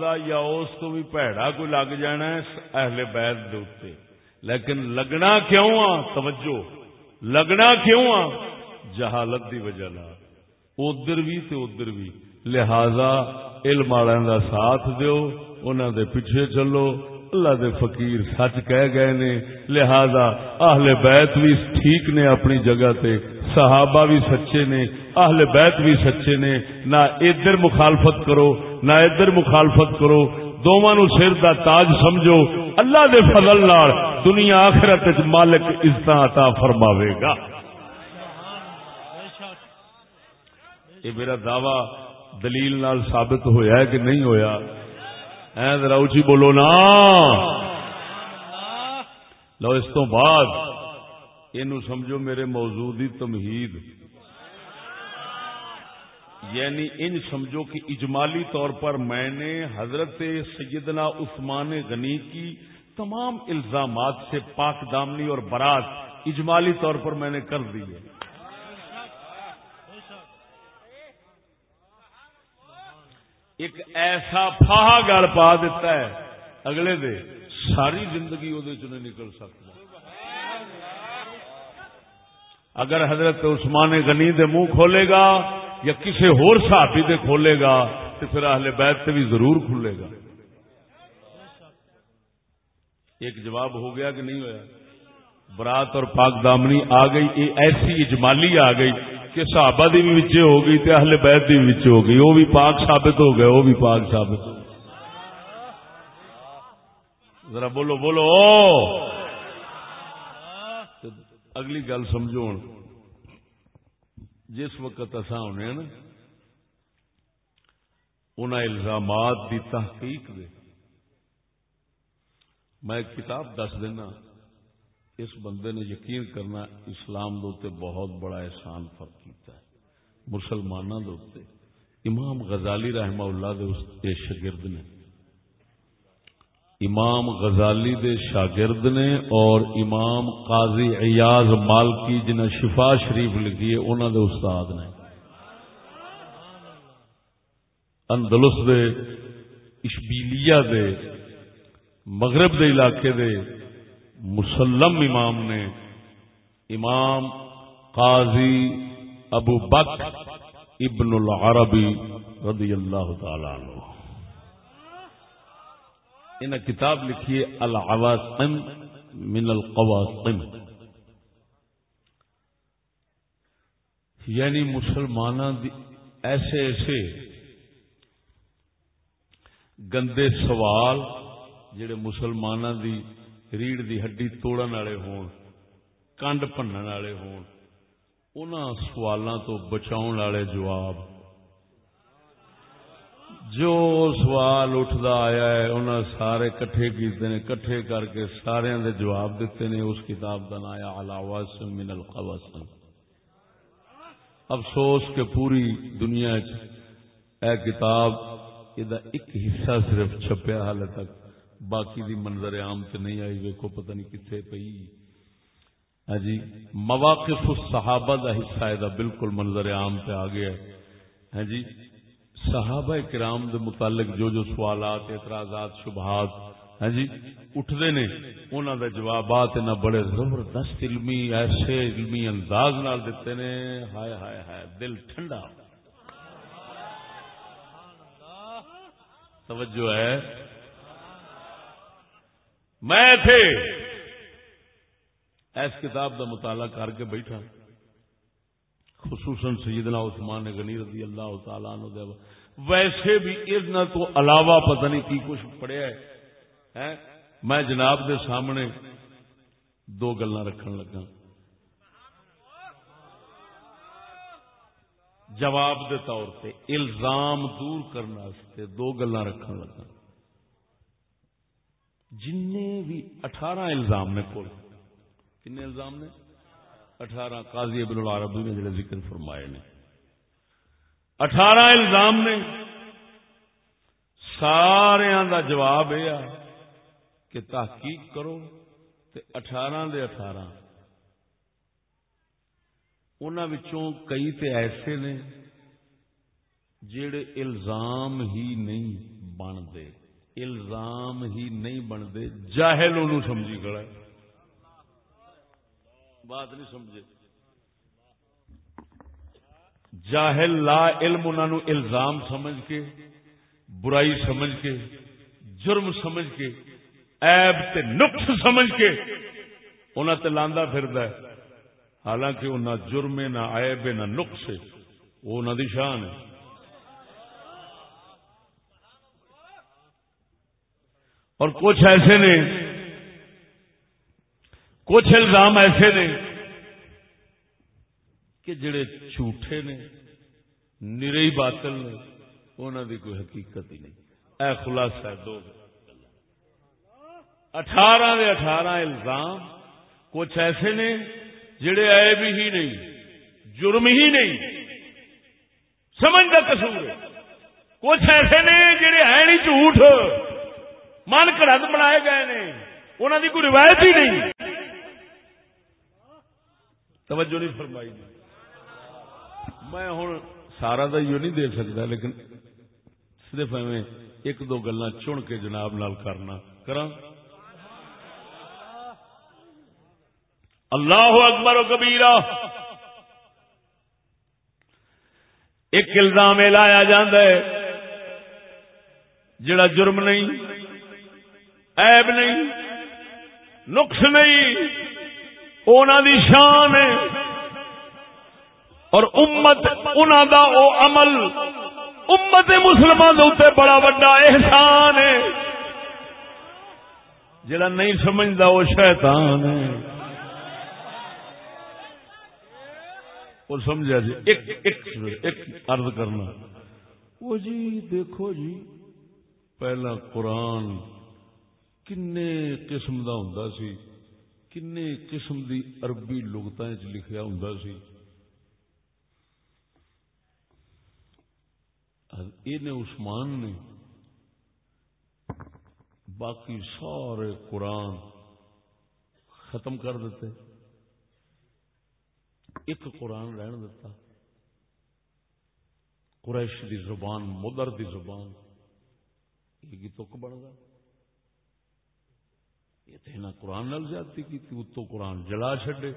دا یا اس کو بھی پیڑا کوئی لگ جانا ہے اہل بیت دے لیکن لگنا کیوں آ؟ توجہ۔ لگنا کیوں آ؟ جہالت دی وجہ ادھر بھی تے ادھر بھی۔ لہذا علم والوں کا ساتھ دیو انہوں دے پیچھے چلو۔ اللہ دے فقیر سچ کہہ گئے نے۔ لہذا اہل بیت بھی ٹھیک نے اپنی جگہ تے۔ صحابہ بھی سچے نے۔ اہل بیت بھی سچے نے۔ نہ ادھر مخالفت کرو، نہ ادھر مخالفت کرو۔ دونوں نو سر دا تاج سمجھو۔ اللہ دے فضل نال دنیا آخرت مالک عزت عطا فرماوے گا۔ یہ میرا دعوی دلیل نال ثابت ہویا ہے کہ نہیں ہویا؟ اے ذرا بولو نا۔ لو اس تو بعد یہ سمجھو میرے موجود تمہید۔ یعنی ان سمجھو کہ اجمالی طور پر میں نے حضرت سیدنا عثمان غنی کی تمام الزامات سے پاک دامنی اور برات اجمالی طور پر میں نے کر دی ہے۔ ایک ایسا پھاہا گل پا دیتا ہے، اگلے دے ساری زندگی وہ نکل سکتا۔ اگر حضرت عثمان غنی دے منہ کھولے گا یا کسی ہور صحابی دے کھولے گا، تو پھر اہل بیت سے بھی ضرور کھلے گا۔ ایک جواب ہو گیا کہ نہیں ہوا برات اور پاک دامنی آ گئی ایسی اجمالی آ گئی کہ صحابہ دی بھی وچے ہو گئی تے اہل بیت دی بھی وچے ہو گئی۔ وہ بھی پاک ثابت ہو گئے، وہ بھی پاک ثابت ہو ذرا بولو بولو۔ اگلی گل سمجھو جس وقت اصا ہونے نا ان الزامات دی تحقیق دے میں ایک کتاب دس دینا۔ اس بندے نے یقین کرنا اسلام دے بہت بڑا احسان فرق کیتا ہے۔ مسلمانوں دے امام غزالی رحمہ اللہ دے اس شاگرد نے۔ امام غزالی دے شاگرد نے اور امام قاضی ایاز مالکی جنہیں شفا شریف لکھی ہے انہوں دے استاد نے۔ اندلس دے اشبیلیہ دے مغرب دے علاقے دے مسلم امام نے امام قاضی ابو بک ابن العربی رضی اللہ تعالی عنہ۔ ان کتاب لکھی العواصم من القواصم۔ یعنی مسلمانوں ایسے ایسے گندے سوال جڑے مسلمانوں دی ریڑھ دی ہڈی توڑن والے ہون، کنڈ بننے والے ہون ان سوالوں تو بچاؤ والے جواب۔ جو سوال اٹھتا آیا ہے انہوں سارے کٹھے کیتے نے، کٹھے کر کے سارے دے جواب دیتے نے، اس کتاب کا نام آیا علاواسن من القواسن افسوس کہ پوری دنیا اے کتاب یہ ایک حصہ صرف چھپیا حال تک۔ باقی دی منظر عام تے نہیں آئی ویکو پتہ نہیں کتنے پئی۔ ہاں جی مواقف الصحابہ دا حصہ ہے بالکل منظر عام تے آ گیا ہے۔ ہاں جی صحابہ کرام دے متعلق جو جو سوالات، اعتراضات، شبہات ہاں جی اٹھتے نے انہوں دے جوابات نہ بڑے زبردست علمی، ایسے علمی انداز نال دیتے نے۔ ہائے ہائے ہائے، دل ٹھنڈا۔ توجہ ہے۔ میں تھے۔ اس کتاب دا مطالعہ کر کے بیٹھا۔ خصوصاً سیدنا عثمان غنی رضی اللہ تعالیٰ عنہ دے۔ ویسے بھی اس تو علاوہ پتہ نہیں کی کچھ پڑھیا ہے۔ میں جناب دے سامنے دو گلا رکھن لگا۔ جواب دے طور پہ الزام دور کرنے دو گلا رکھن لگا۔ جن بھی اٹھارہ الزام نے کول کن الزام نے؟ اٹھارہ، قاضی ابن العربی نے جڑے ذکر فرمائے نے۔ اٹھارہ الزام نے۔ سارا دا جواب یہ کہ تحقیق کرو تے اٹھارہ دے اٹھارہ۔ انہوں کئی تے ایسے نے جڑے الزام ہی نہیں بنتے الزام ہی نہیں بنتے۔ جاہل انہوں سمجھی کھڑا بات نہیں سمجھے۔ جاہل لا علم، انہوں الزام سمجھ کے، برائی سمجھ کے، جرم سمجھ کے ایب تے نقص سمجھ کے انہوں تے لاندا پھردا ہے۔ حالانکہ وہ نہ جرم نہ عیب، نہ نقص، وہ انہوں دی شان ہے۔ اور کچھ ایسے نے، کچھ الزام ایسے نے کہ جڑے جھوٹے نے نرئی باطل نے انہوں دی کوئی حقیقت ہی نہیں۔ اے خلاصہ دو اٹھارہ دے اٹھارہ الزام کچھ ایسے نے جڑے آئے بھی ہی نہیں، جرم ہی نہیں۔ سمجھ کا قصور کچھ ایسے نے جڑے ہیں نہیں جھوٹ۔ من کرد بنائے گئے نے۔ انہوں دی کوئی روایت ہی نہیں۔ توجہ نہیں فرمائی میں ہوں سارا تو یہ نہیں دے سکتا، لیکن صرف ایویں ایک دو گلا چن کے جناب نال کرنا۔ کرا اللہ اکبر و کبیرہ۔ ایک الزام لایا جا جڑا جرم نہیں عیب نہیں، نقص نہیں اونا دی شان ہے۔ اور امت انہوں دا او عمل، امت مسلمان اتنے بڑا وڈا احسان ہے۔ جڑا نہیں سمجھتا وہ شیطان ہے۔ وہ سمجھا جی ایک ایک ایک عرض کرنا۔ وہ جی دیکھو جی پہلا قرآن کن قسم کا ہوں سی کن قسم دی عربی لغت لکھیا ہوں سی عثمان نے باقی سارے قرآن ختم کر دیتے ایک قرآن رہن دیتا قریش دی زبان مدر دی زبان یہ تک بن گیا یہ قرآن نال زیادتی کی اتو قرآن جلا چڈے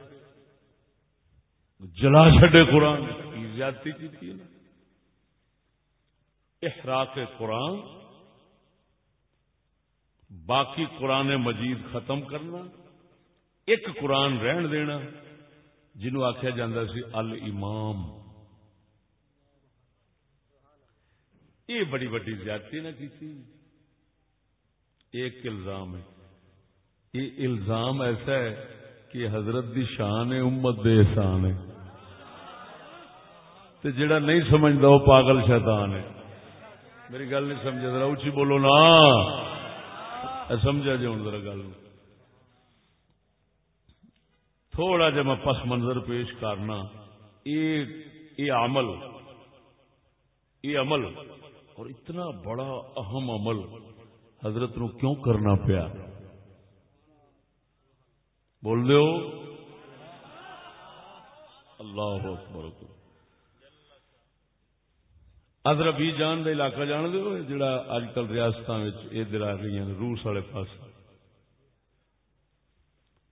جلا چڈے قرآن، کی زیادتی کی تھی نا احراق قرآن، باقی قرآن مجید ختم کرنا، ایک قرآن رہن دینا، جنہوں آخیا جا سی، الامام۔ یہ بڑی بڑی زیادتی نہ کی ایک الزام ہے۔ یہ الزام ایسا ہے کہ حضرت دی شان ہے، امت دے احسان ہے۔ تے جڑا نہیں سمجھتا وہ پاگل شیطان ہے۔ میری گل نہیں سمجھا ذرا اچھی بولو نا۔ سمجھا جی ہوں ذرا گل تھوڑا جا میں پس منظر پیش کرنا۔ یہ عمل یہ عمل، اور اتنا بڑا اہم عمل حضرت نو کیوں کرنا پیا؟ بول دو اللہ اکبر ادربی جان کا علاقہ جان دو جڑا اج کل ریاست ادھر آ گئی روس والے پاس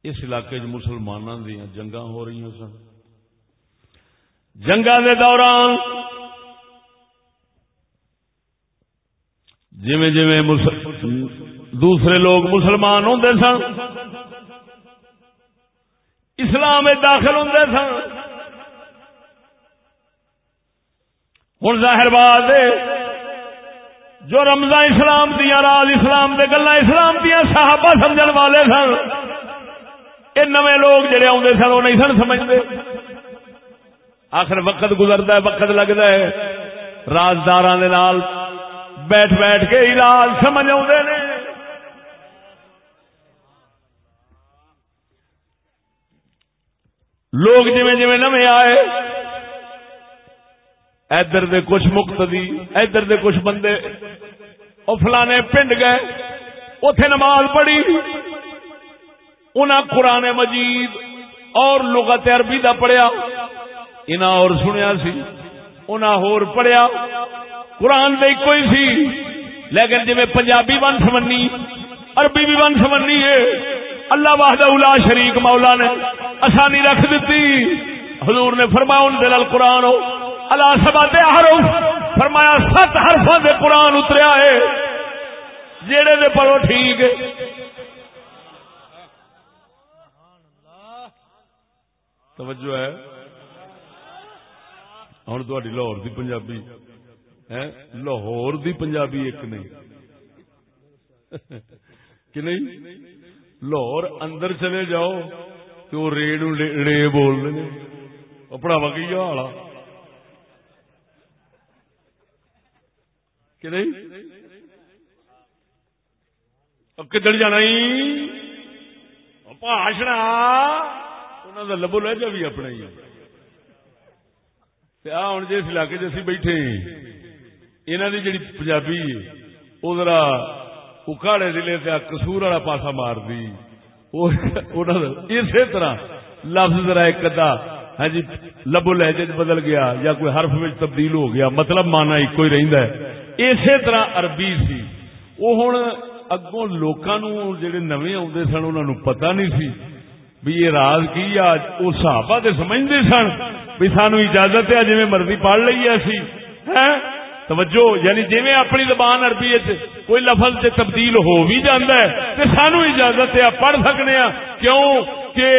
اس علاقے چ مسلمانوں دیا جنگ ہو رہی سن۔ جنگ کے دوران جی جی دوسرے لوگ مسلمان ہوں سن اسلام داخل ہوں سن۔ ہوں ظاہر بات جو رمضان اسلام دیا، راز اسلام دے گلا اسلام دیا صحابہ سمجھ والے سن، یہ نئے لوگ جڑے آدھے سن، وہ نہیں سن سمجھتے آخر وقت گزرتا ہے، وقت لگتا ہے۔ رازدار بیٹھ بیٹھ کے ہی راز سمجھ آتے نے لوگ جی جی نمے آئے، ادھر دے کچھ مقتدی، ادھر دے کچھ بندے وہ فلانے پنڈ گئے اتے نماز پڑھی انہیں قرآن مجید اور لغت عربی دا پڑھیا انہیں اور سنیا سی انہیں اور پڑھیا، قرآن دے کوئی سی، لیکن جی پنجابی بن سمنی عربی بھی بن سمنی ہے اللہ واہد الا شریک مولا نے آسانی رکھ دیتی۔ حضور نے فرمایا، ان دل قرآن ہو۔ اللہ سبا ہر فرمایا، سات حرفوں دے قرآن اتریا ہے۔ جیڑے دے پڑھو ٹھیک ہے۔ توجہ ہے۔ ہوں تاری لاہور دی پنجابی۔ لاہور دی پنجابی ایک نہیں۔ کہ نہیں؟ لاہور اندر چلے جاؤ تو وہ ریڑ ڑے بول رہے اپنا وکی حال کہ نہیں؟ کدھر جانا بھاشنا انہوں کا لبو لہجا بھی اپنا ہی ہوں جس علاقے چ بیٹھے یہاں کی جڑی پنجابی وہ ذرا اکاڑے ضلع سے کسور والا پاسا مار دی۔ اسی طرح لفظ ذرا ایک ادا ہاں جی لبو لہجے بدل گیا یا کوئی حرف میں تبدیل ہو گیا مطلب مانا ایک ہی ہے۔ اسی طرح عربی سی۔ وہ ہوں اگوں لوگوں جڑے نویں آدھے سن انہوں پتا نہیں سی بھی یہ راز کی آج وہ صحابہ تے سمجھتے سن بھی سانو اجازت ہے جی مرضی پڑھ لیے اسی۔ ہاں؟ توجہ یعنی جی اپنی زبان عربی کوئی لفظ سے تبدیل ہو بھی جانا ہے تو سانو اجازت ہے پڑھ سکنے ہاں کیوں کہ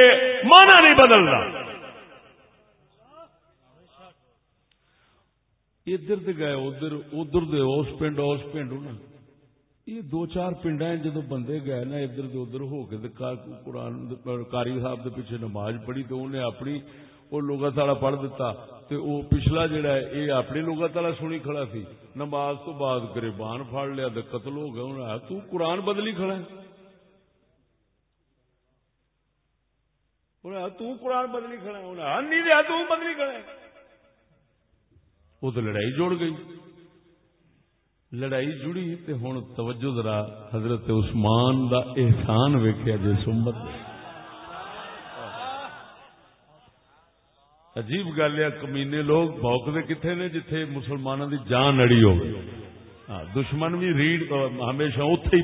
مانا نہیں بدلتا ادھر گئے، ادھر ادھر اس پنڈ اس پنڈ یہ دو چار پنڈا جدو بندے گئے نا، ادھر ادھر ہو کے قرآن کاری صاحب دے پیچھے نماز پڑھی تو انہیں اپنی وہ لوگا والا پڑھ دیتا تے وہ پچھلا جڑا ہے، یہ اپنی لوگا والا سنی کھڑا سی۔ نماز تو بعد گریبان پھاڑ لیا تو قتل ہو گیا انہیں تو قرآن بدلی کھڑا ہے۔ تو قرآن بدلی کھڑا ہے۔ انہیں نہیں دیا تو بدلی کھڑا ہے۔ وہ تو لڑائی جوڑ گئی۔ لڑائی جڑی تے ہوں توجہ ذرا حضرت عثمان دا احسان ویکیا جی سمت عجیب گل ہے، کمینے لوگ بوکتے کتنے نے جتھے مسلمانوں دی جان اڑی ہو دشمن بھی ریڑ ہمیشہ اتے ہی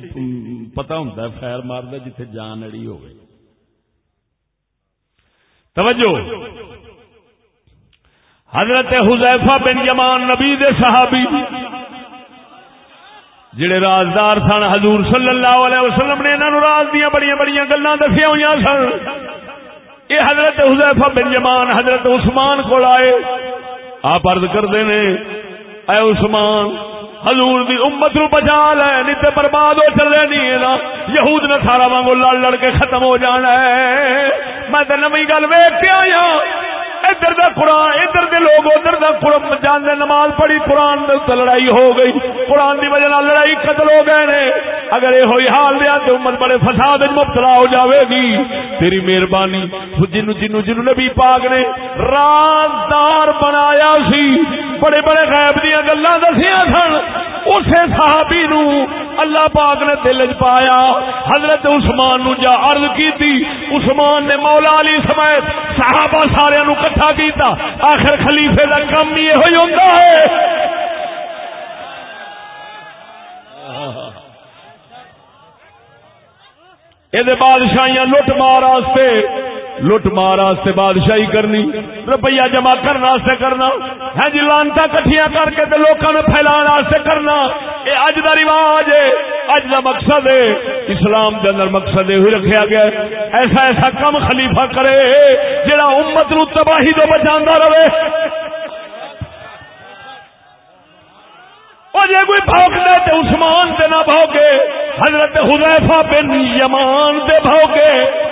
پتا ہوں فیر مارد جتھے جان اڑی ہو گئی توجہ۔ حضرت حذیفہ بن یمان نبی دے صحابی، جڑے رازدار سن حضور صلی اللہ علیہ وسلم نے انہوں راز دیا بڑی بڑی گلا دسیا ہوئی سن۔ یہ حضرت حضیفہ بن جمان حضرت عثمان کو آئے۔ آپ عرض کرتے ہیں، اے عثمان، حضور دی امت نو بچا لے، نہیں تے برباد ہو چلے نہیں نا۔ یہود نے سارا وانگو لڑ لڑ کے ختم ہو جانا ہے۔ میں تے نویں گل ویکھ کے آیا۔ ادھر دا قرآن، ادھر دے لوگ، ادھر دا قرآن جاندے نماز پڑھی، قرآن دے لڑائی ہو گئی۔ قرآن دی وجہ لڑائی قتل ہو گئے نے۔ اگر یہ ہوئی حال دیا تو امت بڑے فساد مبتلا ہو جاوے گی۔ تیری مہربانی جنو جنو جنو نبی پاک نے رازدار بنایا سی بڑے بڑے غیب دیا گلا دسیا سن۔ اسے صحابی نو اللہ پاک نے دل چ پایا۔ حضرت عثمان نو جا عرض کی تھی عثمان نے مولا علی سمیت صحابہ سارے نو کٹھا کیتا۔ آخر خلیفے کا کم یہ ہوئی ہوتا ہے۔ یہ بادشاہیاں لٹ مار واسطے لٹ مار بادشاہی کرنی روپیہ جمع کرنے کرنا ہاں جی لانتا کٹیا کر کے لوگوں نے پھیلا کرنا۔ یہ اج کا رواج ہے اج کا مقصد ہے اسلام کے اندر مقصد یہ رکھا گیا ایسا ایسا کم خلیفہ کرے جڑا امت نو تباہی تو بچا رہے۔ جی کوئی بھوکتا تو عثمان دے نہ بھوکے، حضرت حذیفہ بن یمان دے بھوکے۔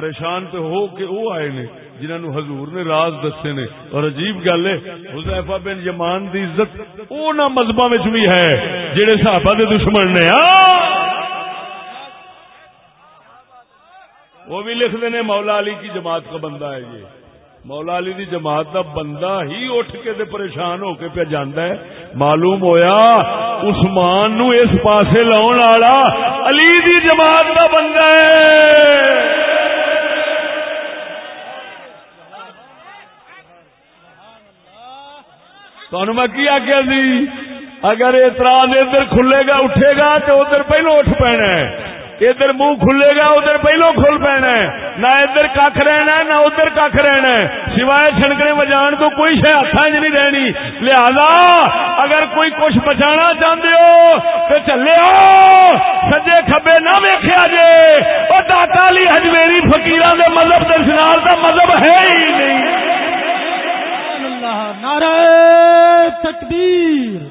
پریشان تو ہو کے وہ آئے نے جنہوں حضور نے راز دسے نے۔ اور عجیب گل ہے، حذیفہ بن یمان دی عزت وہ نہ بھی ہے جہے صحابہ دے دشمن نے۔ وہ بھی لکھتے ہیں، مولا علی کی جماعت کا بندہ ہے یہ۔ مولا علی دی جماعت دا بندہ ہی اٹھ کے دے پریشان ہو کے پہ جانا ہے۔ معلوم ہویا، عثمان نو اس پاسے لاؤن والا علی دی جماعت دا بندہ ہے۔ تو میں کیا کیا سی؟ اگر اعتراض ادھر کھلے گا، اٹھے گا تو ادھر پہلو اٹھ پینا ہے۔ ادھر منہ کھلے گا، ادھر پہلو کھل پینا نہ ادھر کھ رہنا نہ ادھر کھ رہنا سوائے چھنکنے بجان تو کوئی شہ ہاتھ نہیں رہنی۔ لہذا اگر کوئی کچھ بچانا چاہتے ہو، تو چلے ہو سجے کبے نہ ویخیا جے۔ اور داتا لی ہجمیری فکیر کے مذہب درشنار کا مذہب ہے ہی نہیں۔ نعرہ تکبیر،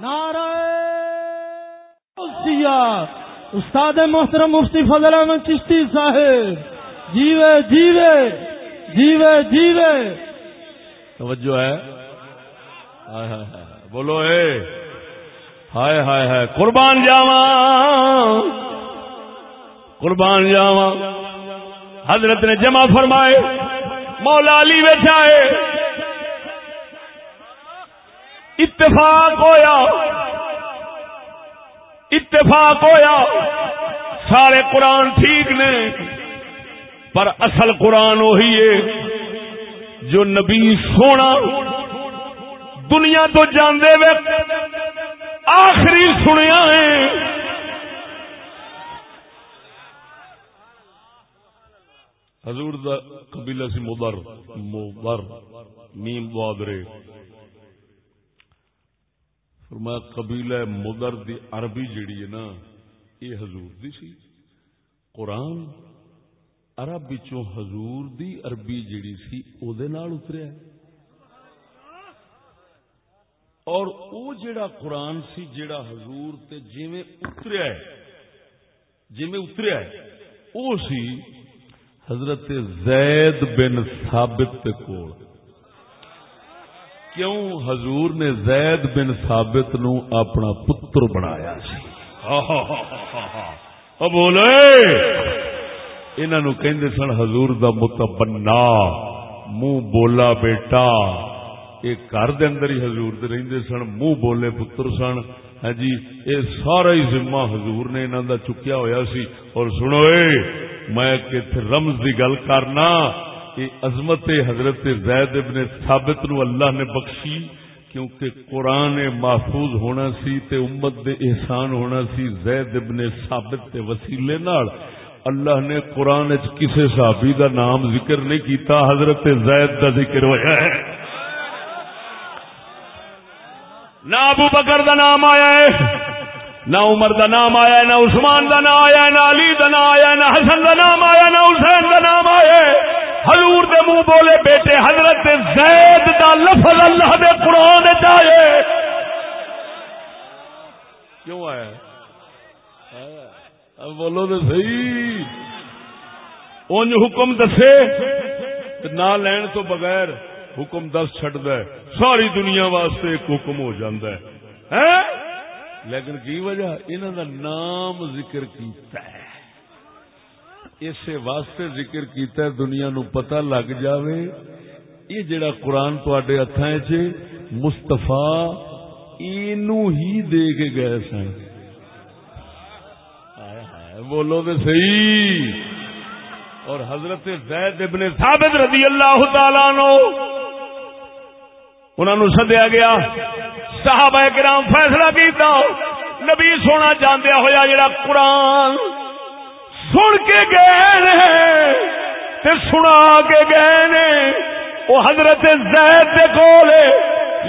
نعرہ استاد محترم مفتی فضل احمد چشتی صاحب، جیوے جیوے جیوے جیوے۔ توجہ ہے۔ بولو اے۔ ہائے ہائے ہائے۔ قربان جاوا قربان جاوا حضرت نے جمع فرمائے، مولا علی بیٹھائے اتفاق ہویا۔ اتفاق ہویا۔ سارے قرآن ٹھیک نے، پر اصل قرآن وہی ہے جو نبی سونا دنیا تو جانے وقت آخری سنیا ہے۔ حضور دا قبیلہ سی مدر مدر نیم بادرے فرمایا قبیلہ مدر دی عربی جڑی ہے نا یہ حضور دی سی۔ قرآن عرب بچوں حضور دی عربی جڑی سی او دے نال اتریا ہے۔ اور او جڑا قرآن سی جڑا حضور تے جویں اتریا ہے جویں اتریا ہے، او سی حضرت زید بن ثابت تے کول۔ کیوں حضور نے زید بن ثابت نو اپنا پتر بنایا سی؟ بولے! انہوں کہ سن حضور دا متبنا، منہ بولا بیٹا۔ یہ گھر دے اندر ہی حضور دے رہندے سن، منہ بولے پتر سن۔ ہاں جی یہ سارا ہی ذمہ حضور نے انہوں دا چکیا ہویا سی۔ اور سنو اے، میں کہ رمز دی گل کرنا عظمت حضرت زید ابن ثابت نو اللہ نے بخشی کیونکہ قرآن محفوظ ہونا سی تے امت دے احسان ہونا سی زید ابن ثابت وسیلے نال اللہ نے قرآن کسی صحابی دا نام ذکر نہیں کیتا، حضرت زید دا ذکر ہوا ہے۔ نہ ابو بکر دا نام آیا ہے، نہ عمر دا نام آیا نہ عثمان دا نام آیا نہ علی دا نام آیا نہ حسن دا نام آیا نہ حسین دا نام آیا حضور دے منہ بولے، بیٹے، حضرت زید دا لفظ اللہ دے قرآن چاہے کیوں آیا؟ اب بولو تو صحیح۔ اونج حکم دسے نہ لین تو بغیر حکم دس چڈ ساری دنیا واسطے ایک حکم ہو جاندہ ہے۔ ہاں، لیکن کی وجہ؟ انہوں کا نام ذکر کیتا ہے۔ اس واسطے ذکر کیتا ہے، دنیا نو پتہ لگ جاوے۔ یہ جڑا قرآن تے ہاتھ چ مستفا ہی دے کے گئے سن۔ بولو تو صحیح۔ اور حضرت زید ابن ثابت رضی اللہ تعالی نو انہوں سدیا گیا۔ صحابہ کرام فیصلہ کیتا، نبی سونا جاندیا ہوا جڑا قرآن سن کے گئے تے سنا کے گئے نے، وہ حضرت زید دے کول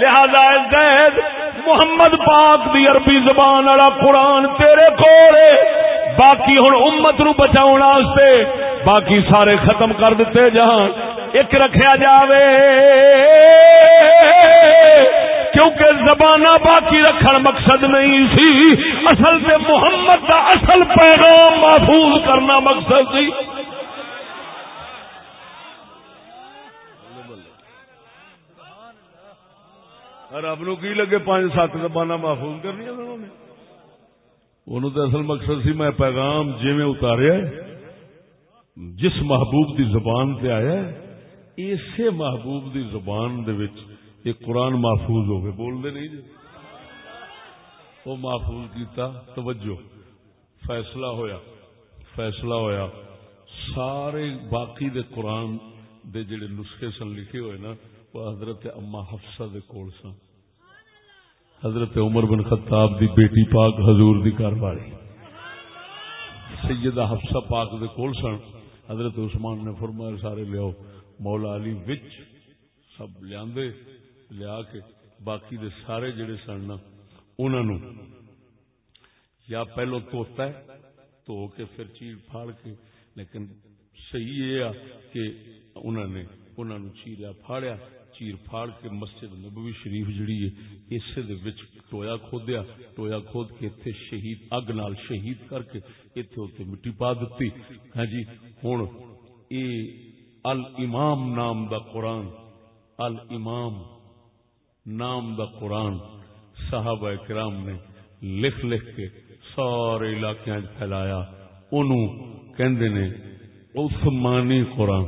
لہذا زید محمد پاک دی عربی زبان والا قرآن تیرے کول باقی ہوں امت نو بچاؤ باقی سارے ختم کر دیتے جہاں ایک رکھیا جاوے۔ زبانہ باقی رکھن مقصد نہیں سی۔ اصل سے محمد دا اصل پیغام محفوظ کرنا مقصد سی۔ رب نو کی لگے پانچ سات زبانہ محفوظ کرنی انہوں تو اصل مقصد سی میں پیغام جی میں اتاریا جس محبوب دی زبان سے آیا اسی محبوب دی زبان دے وچ ایک قرآن محفوظ ہو گئے۔ بول دے نہیں جی۔ وہ محفوظ کیتا۔ توجہ۔ فیصلہ ہویا۔ فیصلہ ہویا۔ سارے باقی دے قرآن دے جڑے نسخے سن لکھے ہوئے نا، وہ حضرت اما حفصہ دے کول سن۔ حضرت عمر بن خطاب دی بیٹی پاک حضور دی گھر والی سیدہ حفصہ پاک دے کول سن۔ حضرت عثمان نے فرمایا، سارے لیاؤ، مولا علی وچ سب لیا لیا کے باقی دے سارے جڑے سن انہوں یا پہلو توتا ہے، تو کے پھر چیر پھاڑ کے، لیکن صحیح یہ کہ انہوں نے انہوں نے چیریا پھاڑیا چیر پھاڑ کے مسجد نبوی شریف جڑی ہے، اسے دے وچ ٹویا کھودیا، ٹویا کھود کے اتنے شہید، اگ نال شہید کر کے اتنے اتنے مٹی پا دیتی ہاں جی ہوں یہ الامام نام دا قرآن، الامام نام دا قرآن صحابہ کرام نے لکھ لکھ کے سارے علاقے پھیلایا، انہوں کہندے نے، عثمانی قرآن۔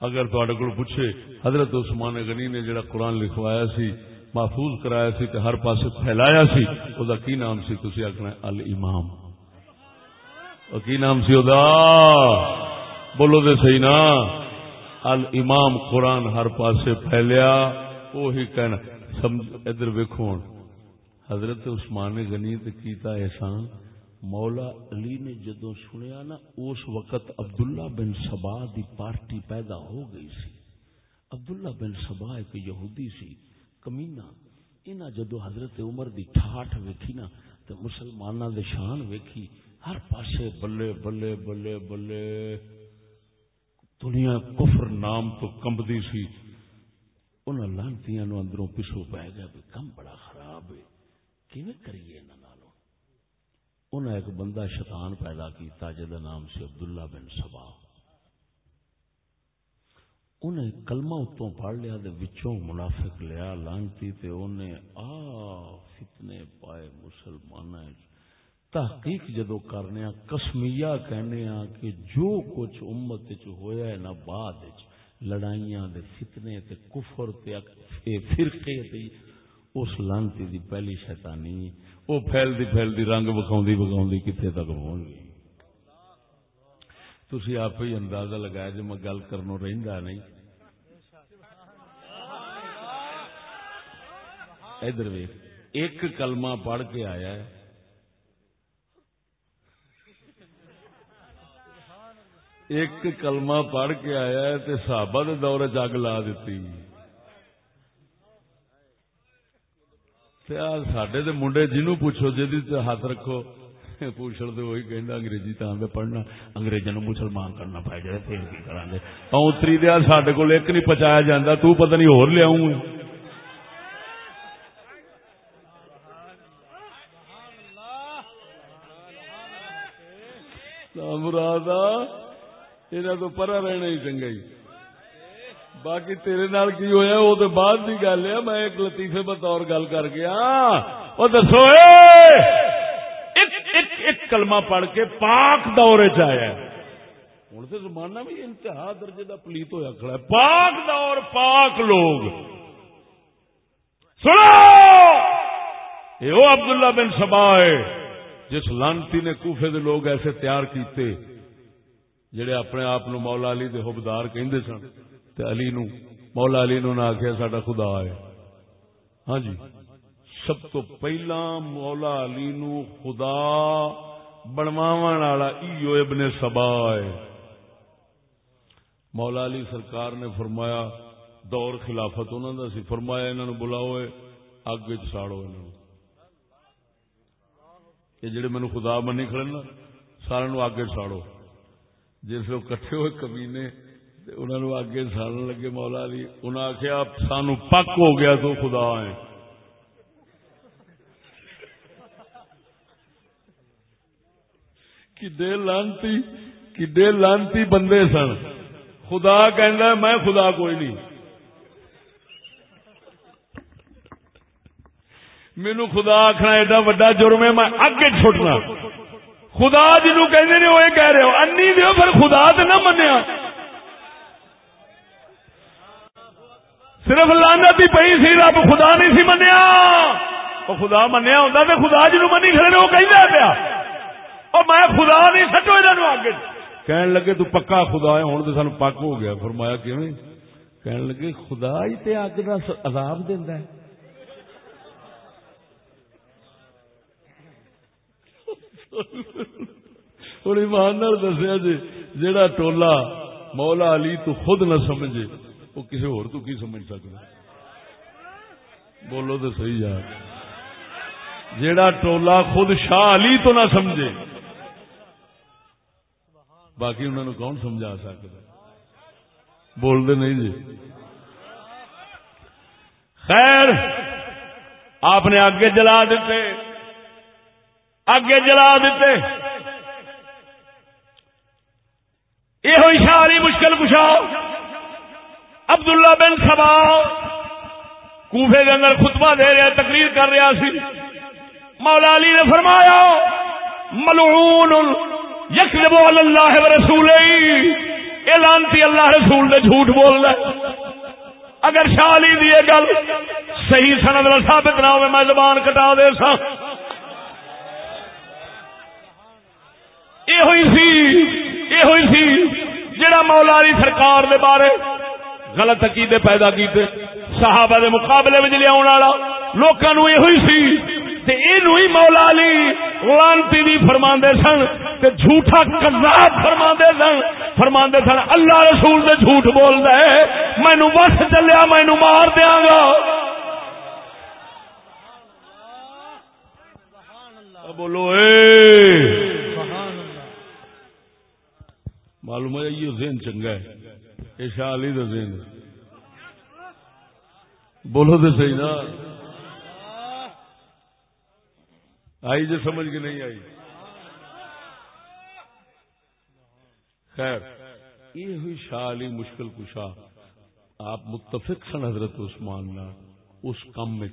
اگر تھوڑے کو پوچھے، حضرت عثمان غنی نے جڑا قرآن لکھوایا سی، محفوظ کرایا سی تے ہر پاسے پھیلایا سی، او دا کی نام سی؟ تسی آکھنا الامام۔ او کی نام سی او دا؟ بولو دے صحیح نا۔ الامام قرآن ہر پاسے پھیلیا وہی کہنا سمجھ ادھر ویکھو حضرت عثمان غنی تے کیتا احسان، مولا علی نے جدو سنیا نا، اس وقت عبداللہ بن سبا دی پارٹی پیدا ہو گئی سی۔ عبداللہ بن سبا ایک یہودی سی کمینا انہاں جدو حضرت عمر دی ٹھاٹ ویکھی نا تو مسلمانہ دے شان ویکھی، ہر پاسے بلے بلے بلے بلے بلے۔ دنیا کفر نام تو کمبدی سی۔ انہاں لانتیاں نو اندروں پسو پہ گیا بھی کم بڑا خراب ہے۔ کیویں کریے انہاں انہیں ایک بندہ شیطان پیدا کیتا جہاں نام سے عبداللہ بن سبا انہیں کلمہ اتوں پڑھ لیا دے وچوں منافق لیا لانتی تے انہیں آ فتنے پائے مسلمان تحقیق جدو کرنے کسمیا کہنے ہاں کہ جو کچھ امت چ ہویا ہے نہ بعد چ لڑائیاں دے فتنے تے کفر تے فرقے تے، اس لانتی دی پہلی شیطانی وہ پھیلتی پھیلتی رنگ بکھاؤں بکھاؤں کتنے تک پہنچ گئی۔ تھی آپ ہی اندازہ لگایا جی میں گل کرنوں رہندا نہیں۔ ادھر ویک ایک کلمہ پڑھ کے آیا ہے۔ ایک کلمہ پڑھ کے آیا ہے تے صحابہ دے دور چگ لا دیتی۔ سڈے تو منڈے جنوں پوچھو جی ہاتھ رکھو پوچھ لو وہی کہ انگریزی تو پڑھنا اگریزوں مسلمان کرنا پائے جائے پھر کی کریں گے اتری دیا سڈے کو ایک نہیں پچایا جا تو پتہ نہیں ہو لیا مراد یہاں تو پرا رہنا ہی چنگا ہی۔ باقی تیرے نال کی ہویا وہ تو بعد کی گل ہے، میں ایک لطیفے بطور گل کر گیا ہاں، وہ دسو ایک کلمہ پڑھ کے پاک دورے چیا ہوں تو زمانہ بھی انتہا درجے کا پلیت ہوا کھڑا ہے۔ پاک دور، پاک لوگ۔ سنو! یہ عبداللہ بن سبا ہے، جس لانتی نے کوفے دے لوگ ایسے تیار کیتے۔ جڑے اپنے آپ مولا علی دے حبدار کہندے سن، تے علی نو، مولا علی نو نہ آخیا ساڈا خدا ہے۔ ہاں جی۔ سب تو پہلا مولا علی نو خدا بنواو والا ایو ابن سبا ہے۔ مولا علی سرکار نے فرمایا، دور خلافت انہوں نے سی۔ فرمایا انہوں نے بلاؤ اگ چاڑو انہوں یہ جڑے مینو خدا منی کھڑے نا سارے نو آگے ساڑو۔ جس لوگ کٹھے ہوئے کمینے انہوں نے آگے ساڑن لگے مولا علی انہوں نے آخیا سانو پک ہو گیا تو خدا ہے کڈے لانتی کڈے لانتی بندے سن۔ خدا کہ میں خدا کوئی نہیں۔ مینو خدا آخنا ایڈا وڈا جرم ہے، میں اگے چھٹنا خدا جنو کہ وہ کہہ رہے ہو، انی دیو پھر خدا تو نہ منیا۔ صرف لانا بھی پی سی، رب خدا نہیں سی منیا۔ وہ خدا منیا ہوں تو خدا جنو منی کھڑے وہ کہیں پیا۔ اور میں خدا نہیں سچو یہ آگے۔ کہن لگے، تو پکا خدا ہے ہوں تو سان پک ہو گیا۔ فرمایا کیون کہن لگے، خدا ہی تے اگ کا عذاب دینا ہے۔ ہوں ایمان دسیا جی جہاں ٹولا مولا علی تو خود نہ سمجھے وہ کسی ہور تو کی سمجھ سکتا بولو تو صحیح یار جیڑا ٹولا خود شاہ علی تو نہ سمجھے باقی انہوں نے کون سمجھا سکتا بولتے نہیں جی خیر آپ نے آگے جلا دیتے اگے جلا دیتے۔ یہ اشاری مشکل کشا۔ عبداللہ بن سبا کوفے کے اندر خطبہ دے رہا تقریر کر رہا سی۔ مولا علی نے فرمایا، ملعون یکذب علی اللہ و رسول اعلانتی اللہ رسول نے جھوٹ بول رہا اگر شاہ علی دیے گل صحیح سند ثابت نہ ہوئے، میں زبان کٹا دے سا یہ ہوئی سی، یہ ہوئی سی جڑا مولا علی سرکار دے بارے غلط عقیدے پیدا کیتے، صحابہ دے مقابلے میں لیا والا لوگوں یہ ہوئی سی تے اینو ہی مولا علی لانتی بھی فرماندے سن تے جھوٹا کذاب فرماندے سن فرماندے سن اللہ رسول دے جھوٹ بول دے مینو بس چلیا مینو مار دیاں گا۔ بولو اے۔ معلوم ہے یہ ذہن چنگا ہے۔ یہ شاہ علی کا ذہن بولو تو صحیح نا۔ آئی جو سمجھ کے نہیں آئی۔ خیر، یہ ہوئی شاہ علی مشکل کشا۔ آپ متفق سن حضرت عثمان نا، اس کام میں۔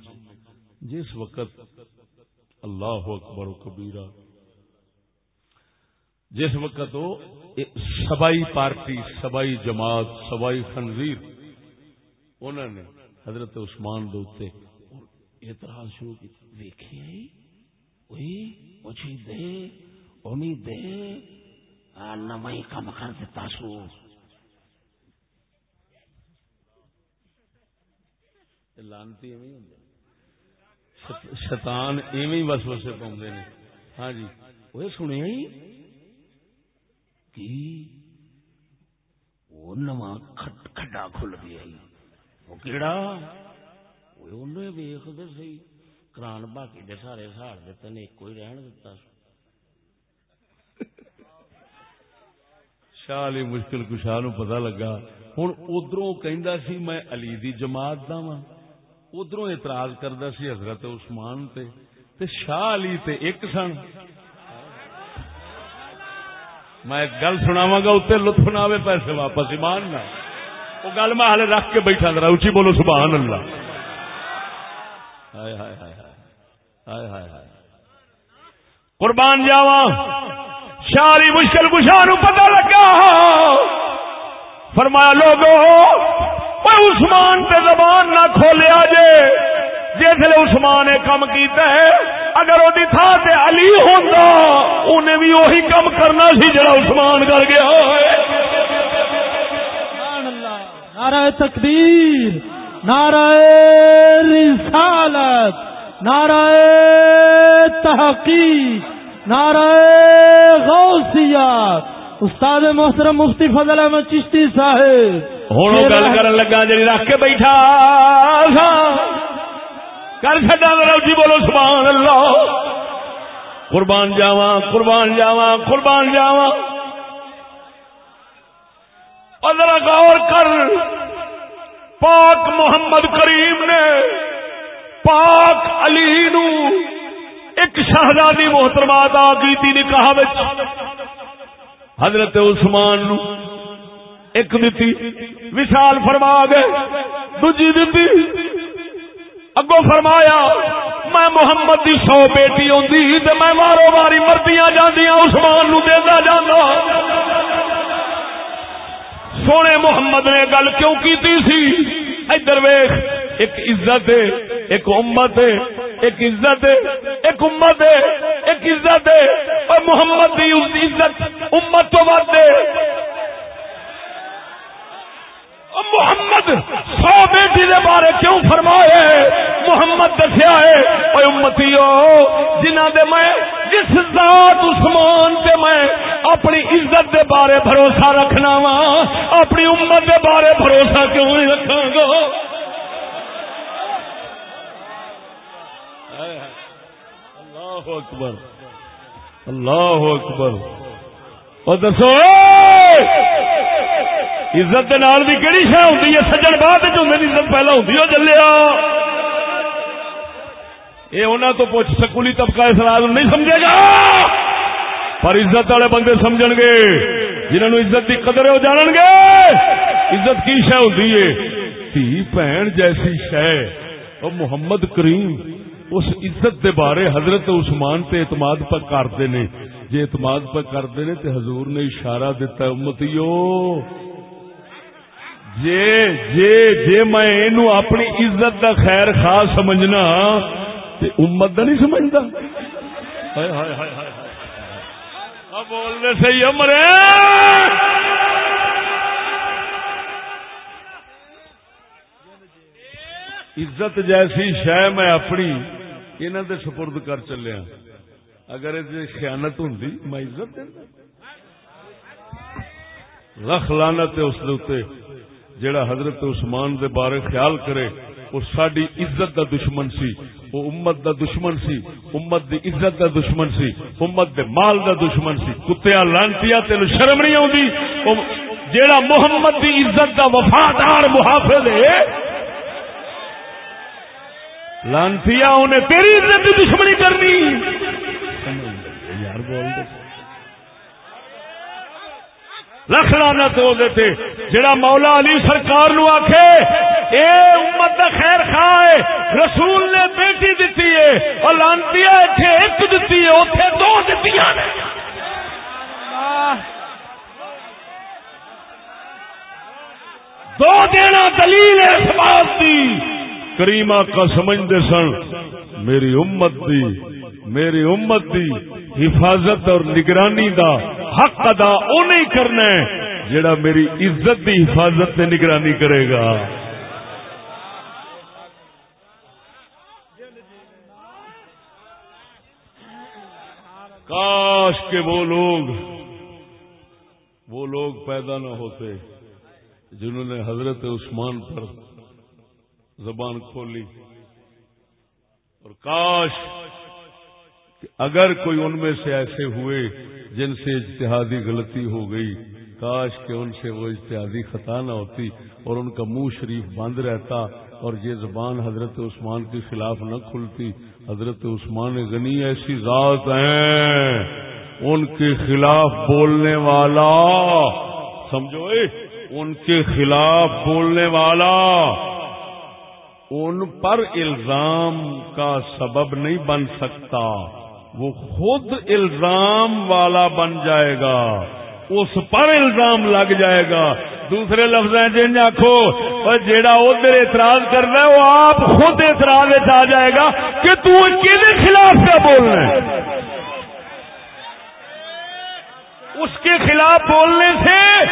جس وقت اللہ اکبر و کبیرہ۔ جس وقت وہ سبائی پارٹی، سبائی جماعت، سبائی خنزیر، انہوں نے حضرت عثمان دوتے اعتراض شروع کی۔ دیکھے مجھے دے، امید دے۔ نمائی کا مکان سے تاسو لانتی شیطان ایویں بس بسے پاؤں ہاں جی۔ وہ سنیا ہی وہ نواں کھٹ کھڈا کھل گیا وہ کہڑا ویخ دے سی۔ کران باقی دے سارے سہار دیتے نے ایک ہی رہن دتا شاہ علی مشکل کشاہ نو پتا لگا۔ ہوں ادھروں کہ سی، میں علی دی جماعت دا وا ادھروں اعتراض کردا سی حضرت عثمان تے۔ تے شاہ علی تے ایک سن۔ میں گل سناوا گا، اتنے لطف نہ آئے پیسے واپس ایمان نہ وہ گل میں ہالے رکھ کے بیٹھا کرا اچھی بولو، سبحان اللہ۔ ہائے ہائے ہائے ہائے۔ ہائے ہائے قربان جاوا شاری مشکل کشا نو پتا لگا۔ فرمایا، لوگو عثمان تے زبان نہ کھولیا جے جسے عثمان نے کم کیتا ہے اگر وہ تھان سے علی ہوتا انہیں بھی وہی کم کرنا سی جڑا عثمان کر گیا نعرہ تقدیر نعرہ رسالت نعرہ تحقیق نعرہ غوثیات۔ استاد محترم مفتی فضل احمد چشتی صاحب ہوں گل کر لگا جی رکھ کے بیٹھا کر چڈا میرا جی بولو، سبحان اللہ۔ قربان جاوا قربان جاوا قربان جاوا ادرا غور کر، پاک محمد کریم نے پاک علی نو ایک شہزادی محترمات آ کی نکاح حضرت عثمان نو ایک دتی۔ وشال فرما گئے دوجی دتی۔ اگو فرمایا، میں محمد دی سو بیٹی آدھی تو میں مارو ماری مردیاں جاندیاں، عثمان نو دینا جانا سونے محمد نے گل کیوں کی سی؟ ادھر ویخ ایک عزت ہے، ایک امت ہے، ایک عزت ہے، ایک امت ہے، ایک عزت ہے۔ اور محمد دی عزت امت تو بات ہے۔ محمد سو بیٹی دے بارے کیوں فرمائے؟ محمد دسیا ہے امتی جنہ دے میں، جس ذات عثمان تے میں اپنی عزت دے بارے بھروسہ رکھنا وا، اپنی امت دے بارے بھروسہ کیوں نہیں رکھا گا؟ اللہ اکبر اللہ اکبر۔ اور دسو عزت دے نال بھی کہڑی شہ ہوتی ہے؟ سجن بعد عزت پہلا ہوتی ہے چلیا یہ انہوں تو پوچھ، سکولی طبقہ اسلام نہیں سمجھے گا؟ پر عزت والے بندے سمجھ گے جنہوں عزت کی قدر وہ جان گے۔ عزت کی شہ ہوتی ہے؟ تھی بہن جیسی شہ اور محمد کریم، اس عزت دے بارے حضرت عثمان تے اعتماد پر کرتے نے۔ جی اعتماد پر کرتے نے تے حضور نے اشارہ دیتا امتیو جے جے جے میں اپنی عزت دا خیر خاص سمجھنا تے امت دا نہیں سمجھتا۔ بولنے سے امر عزت جیسی شہ میں اپنی انہوں دے سپرد کر چلیا اگر یہ خیانت ہوں میں عزت دینا۔ لکھ لانا اس جڑا حضرت عثمان دے بارے خیال کرے، وہ ساری عزت دا دشمن سی، وہ امت دا دشمن سی، امت دی عزت دا دشمن سی، امت دے مال دا دشمن سی۔ کتیا لانتی تین شرم نہیں آتی جیڑا محمد دی عزت دا وفادار محافظ ہے لانتی انہیں تیری عزت دی دشمنی کرنی۔ یار بول دے۔ لکھ لانا تو دیتے۔ جڑا مولا علی سرکار نو آکھے، اے امت دا خیر خواہ، رسول نے بیٹی دیتی ہے اور لانتی ہے ایک دیتی ہے، اوتھے دو دیتی نے۔ دو دینا دلیل ہے اس بات کی کریمہ کا سمجھتے سن، میری امت دی۔ میری امت دی حفاظت اور نگرانی دا حق ادا او نہیں کرنا ہے جڑا میری عزت دی حفاظت سے نگرانی کرے گا۔ کاش کے وہ لوگ وہ لوگ پیدا نہ ہوتے جنہوں نے حضرت عثمان پر زبان کھولی۔ اور کاش اگر کوئی ان میں سے ایسے ہوئے جن سے اجتہادی غلطی ہو گئی، کاش کہ ان سے وہ اجتہادی خطا نہ ہوتی اور ان کا منہ شریف بند رہتا اور یہ زبان حضرت عثمان کے خلاف نہ کھلتی۔ حضرت عثمان غنی ایسی ذات ہیں، ان کے خلاف بولنے والا، سمجھو اے، ان کے خلاف بولنے والا، ان پر الزام کا سبب نہیں بن سکتا۔ وہ خود الزام والا بن جائے گا۔ اس پر الزام لگ جائے گا۔ دوسرے لفظ جن آخو اور جیڑا ادھر اعتراض کرنا ہے، وہ آپ خود اعتراض آ جائے گا کہ تو خلاف کیا بولنا ہے؟ اس کے خلاف بولنے سے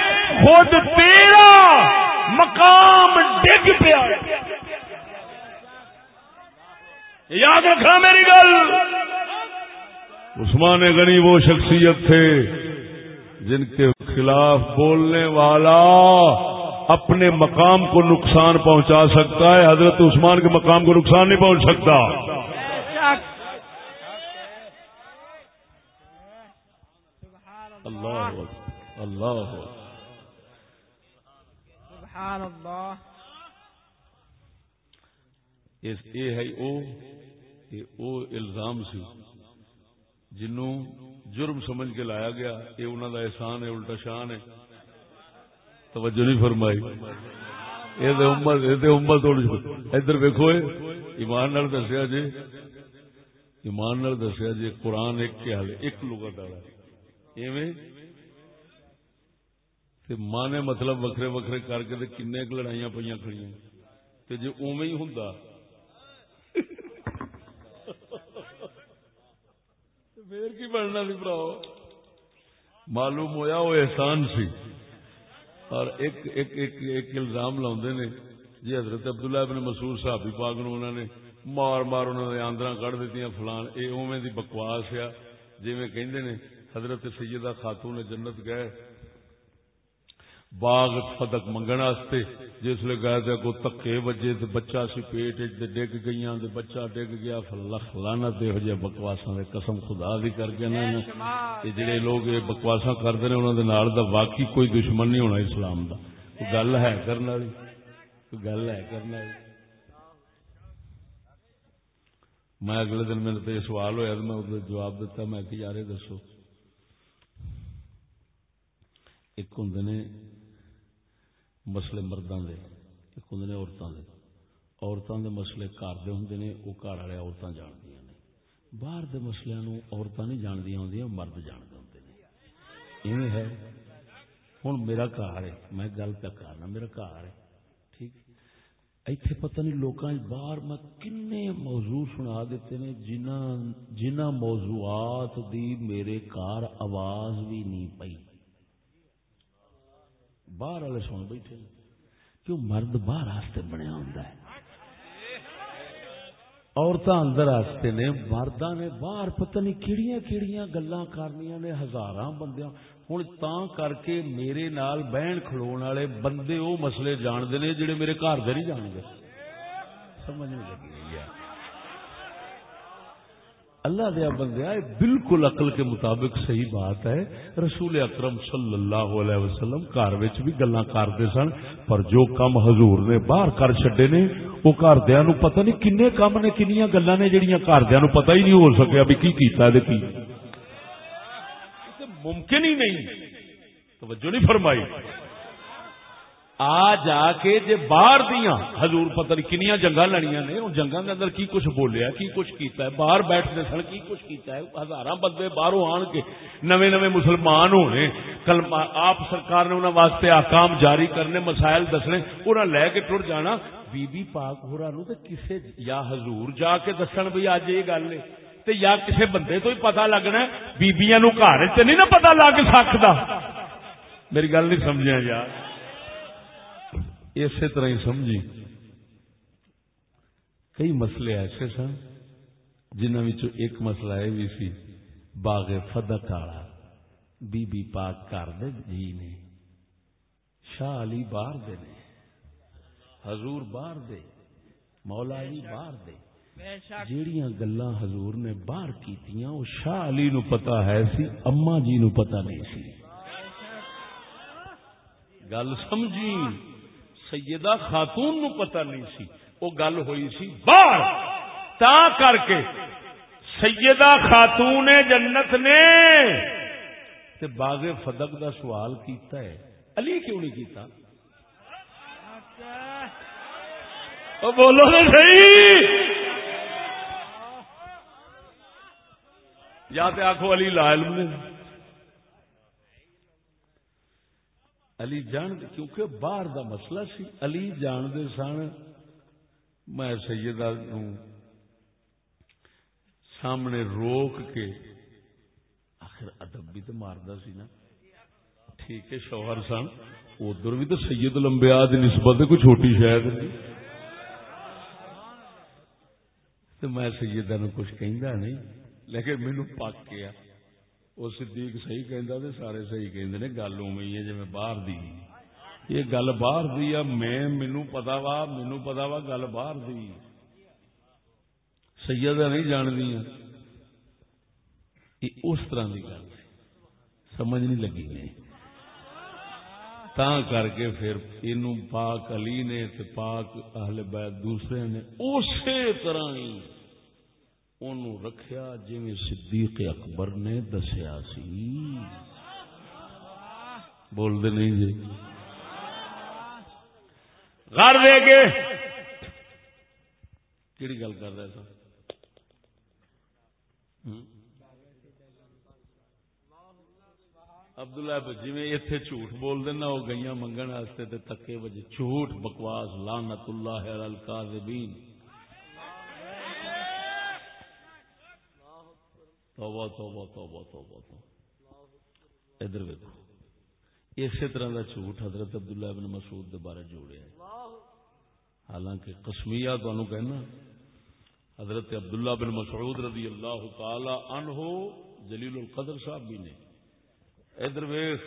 خود تیرا مقام ڈگ پیا۔ یاد رکھا میری گل۔ عثمان غنی وہ شخصیت تھے جن کے خلاف بولنے والا اپنے مقام کو نقصان پہنچا سکتا ہے حضرت عثمان کے مقام کو نقصان نہیں پہنچ سکتا۔ اللہ اللہ یہ ہے او الزام سی۔ جنوں جرم سمجھ کے لایا گیا، یہ انہوں کا احسان ہے، الٹا شان ہے۔ توجہ نہیں فرمائی۔ یہ امت ادھر ویکو ایمان نال دسیا جی ایمان نال دسیا جی قرآن ایک کے حال، ایک لغت والا ایویں؟ ماں نے مطلب وکھرے وکھرے کر کے کن لڑائیاں پہ کھڑی جی اوے ہی ہوں پھر کی بننا سی براؤ معلوم ہویا وہ احسان سی اور ایک ایک ایک ایک الزام لاؤندے نے جی حضرت عبداللہ ابن مسعود صاحب پاک نو انہوں نے مار مار انہوں نے آندرا کڑ دیتی فلان اے اوویں دی بکواس آ جی کہ کہندے نے حضرت سیدہ خاتون جنت گئے باغ فدق منگن واسطے جس لے گئے تھے کو تکے وجے تے بچہ سی پیٹ ڈگ گئیاں تے بچہ ڈگ گیا لعنت دے ہو جے بکواساں دے قسم خدا دی کر کے نا کہ جڑے لوگ یہ بکواساں کردے نے انہاں دے نال دا واقعی کوئی دشمن نہیں ہونا اسلام دا۔ کوئی گل ہے کرن والی؟ کوئی گل ہے کرن والی؟ میں اگلے دن میرے تے سوال ہویا تے میں جواب دیتا میں کہ یار دسو۔ ایک نے مسلے مردوں کے ایک ہوں نے عورتوں کے عورتوں کے مسلے گھر دے ہوں نے وہ گھر والے عورتیں جاندی نے۔ باہر دے مسلے عورتیں نہیں جاندی ہوں مرد جانتے ہوں ہے۔ ہوں میرا گھر ہے، میں گل پہ کرنا، میرا گھر ہے۔ ٹھیک ایتھے پتہ نہیں لوکاں باہر میں کنے موضوع سنا دیتے نے جنہ جنہ موضوعات دی میرے کار آواز بھی نہیں پئی۔ باہر والے سن بیٹھے کیوں مرد باہر واسطے بنیا ہوں عورتیں اندر واسطے نے مردہ نے باہر پتہ نہیں کہڑی کہڑی گلا کرنی نے ہزار بندیاں۔ ہوں تا کر کے میرے نال بہن کھلو والے بندے وہ مسئلے جانتے ہیں جڑے میرے گھر دے نہیں جان گے سمجھ نہیں لگی۔ اللہ دیا بندیا بالکل عقل کے مطابق صحیح بات ہے۔ رسول اکرم صلی اللہ علیہ وسلم گھر بھی گلا کرتے سن، پر جو کم حضور نے باہر کر چڈے نے، وہ گھردیا نو پتہ نہیں کن کام نے کنیا گلا نے جہیا گھردیا نو پتہ ہی نہیں ہو سکیا بھی کی کیتا ہے کی۔ ممکن ہی نہیں۔ توجہ نہیں فرمائی۔ آ جا کے جے باہر دیا۔ حضور پتہ نہیں کنیا جنگا لڑیاں نے ان جنگا کے اندر کی کچھ بولیا کی کچھ کیتا ہے، باہر بیٹھتے سن، کی کچھ کیتا ہے۔ ہزار بندے باہروں آن کے نوے نوے مسلمان ہونے۔ کل آپ سرکار نے انہوں واسطے آکام جاری کرنے، مسائل دسنے انہوں لے کے ٹر جانا۔ بی بی پاک ہو رہا کسے یا حضور جا کے دسن بھی اج یہ گل ہے تے یا کسے بندے تو ہی پتا لگنا بیبیاں نو گھر چ نہیں نا پتا لگ سکتا میری گل نہیں سمجھا یار۔ اسی طرح ہی سمجھی۔ کئی مسئلے ایسے سن جنہوں ایک مسئلہ یہ بھی سی، باغ فدق والا، بی بی پاک کر دے جی نے، شاہ علی باہر دے نے، حضور باہر دے، مولا علی باہر دے۔ جیڑیاں گلا حضور نے باہر کی وہ شاہ علی نو پتا ہے سی اما جی نو پتا نہیں سی۔ گل سمجھی۔ سیدہ خاتون نو پتہ نہیں سی وہ گل ہوئی سی باہر۔ تا کر کے سیدہ خاتون جنت نے تے باغ فدق دا سوال کیتا ہے۔ علی کیوں نہیں کیتا؟ او بولو تو صحیح۔ یا تے آخو علی لا علم نے۔ علی جان کیونکہ باہر دا مسئلہ سی، علی جان دے سن۔ میں سیدہ نو سامنے روک کے آخر ادب بھی تو ماردا سی نا۔ ٹھیک ہے، شوہر سن۔ ادھر بھی تو سید لمبیا نسبت کوئی چھوٹی شاید تو میں سیدہ نو کچھ کہندا نہیں، لیکن مینو پک گیا وہ صدیق صحیح کہندا تے سارے صحیح کہندے نے، گل اوویں ہے جویں باہر دی۔ یہ گل باہر دی ہے، میں مینو پتا وا مینو پتا وا گل باہر دی۔ سیدہ نہیں جان دیا یہ اس طرح کی گل سمجھ نہیں لگی نہیں تا کر کے پھر یہ پاک علی نے تے پاک اہل بیت دوسرے نے، اسی طرح ہی۔ ان رکھیا جی صدیق اکبر نے دسیا سی۔ بولتے نہیں جی۔ گھر دے کے۔ کہڑی گل کر رہے سر عبداللہ جی اتے جھوٹ بول دینا وہ گئی منگن واسطے تے تکے وجہ جھوٹ بکواس لانت اللہ الکاذبین۔ توبہ توبہ توبہ توبہ توبہ۔ ادھر ویکو اسی طرح کا جھوٹ حضرت عبداللہ ابن مسعود دے بارے جوڑے حالانکہ قسمیہ تمہیں کہنا، حضرت عبداللہ بن مسعود رضی اللہ تعالی عنہ جلیل القدر صاحب بھی نے۔ ادھر ویخ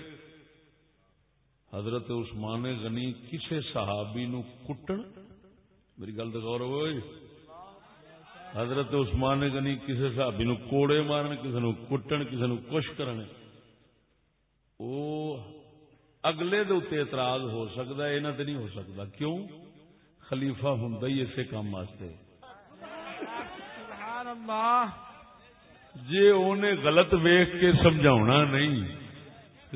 حضرت عثمان غنی کسے صحابی نو کٹن؟ میری گل تو غور ہوئی حضرت عثمان غنی کسے صحابی نو کوڑے مارن کسے نو کٹن کسے نو کش کرن او اگلے دے اتنے اعتراض ہو سکتا ہے انہوں تے نہیں ہو سکتا کیوں؟ خلیفہ ہوں اسے کام واسطے۔ جی انہیں غلط ویخ کے سمجھا نہیں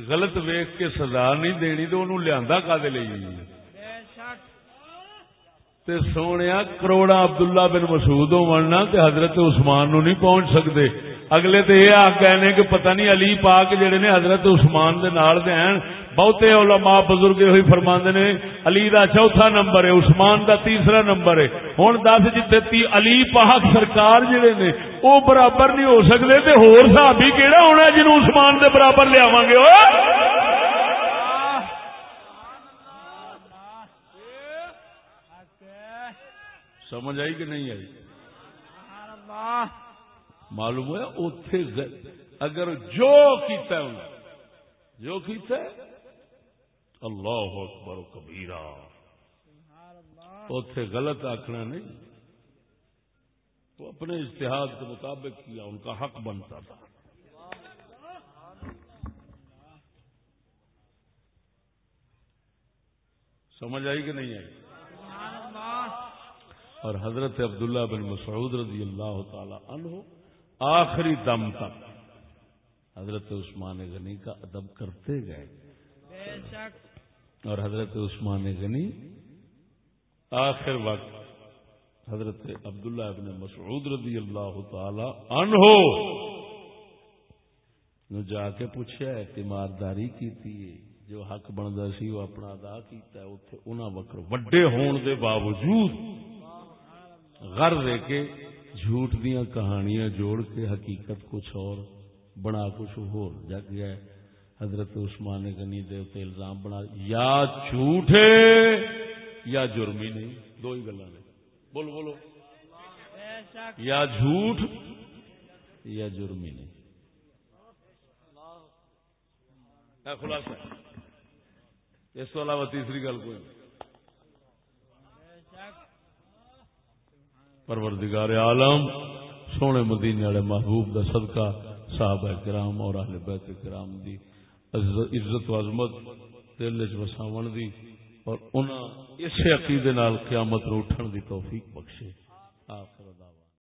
غلط ویخ کے سزا نہیں دینی تو انہوں لیا کا تے سونے کروڑا عبداللہ بن مسعود ہونا تے حضرت عثمان نو نہیں پہنچ سکتے اگلے تو یہ آ گئے کہ پتہ نہیں علی پاک جڑے نے حضرت عثمان دے نال دے ہیں، بہتے علماء بزرگ ہوئی فرماندے نے، علی دا چوتھا نمبر ہے، عثمان دا تیسرا نمبر ہے۔ ہن دس جتے علی پاک سرکار جڑے نے، او برابر نہیں ہو سکتے تے ہور صحابی کیڑا ہونا جنوں عثمان دے برابر لے گے؟ او سمجھ آئی کہ نہیں آئی؟ معلوم ہوا اتے اگر جو کیتا ہے جو کیتا ہے اللہ اکبر کبیرا اتے غلط آخنا نہیں۔ تو اپنے اشتہاد کے مطابق کیا ان کا حق بنتا تھا۔ سمجھ آئی کہ نہیں آئی؟ اور حضرت عبداللہ بن مسعود رضی اللہ تعالی عنہ آخری دم تک حضرت عثمان غنی کا ادب کرتے گئے۔ اور حضرت عثمان غنی آخر وقت حضرت عبداللہ ابن مسعود رضی اللہ تعالی عنہ نو جا کے پوچھا تیمارداری کی تھی جو حق بنتا سی وہ اپنا ادا کیتا ہے اتنے انہوں وقت وڈے ہون دے باوجود غر دے کے جھوٹ دیا کہانیاں جوڑ کے حقیقت کچھ اور بنا کچھ ہو جگ گیا حضرت عثمان غنی دے تے الزام بنا۔ یا جھوٹ ہے یا جرمی نہیں، دو ہی گلا نے۔ بولو بولو۔ یا جھوٹ یا جرمی نہیں۔ خلاصہ، اس کو علاوہ تیسری گل کوئی پروردگار عالم، سونے مدینے والے محبوب دا صدقہ، صحابہ کرام اور اہل بیت کرام دی عزت و عظمت دل چ وساون دی اور انہاں اس عقیدے نال قیامت رو اٹھن دی توفیق بخشے۔ آپ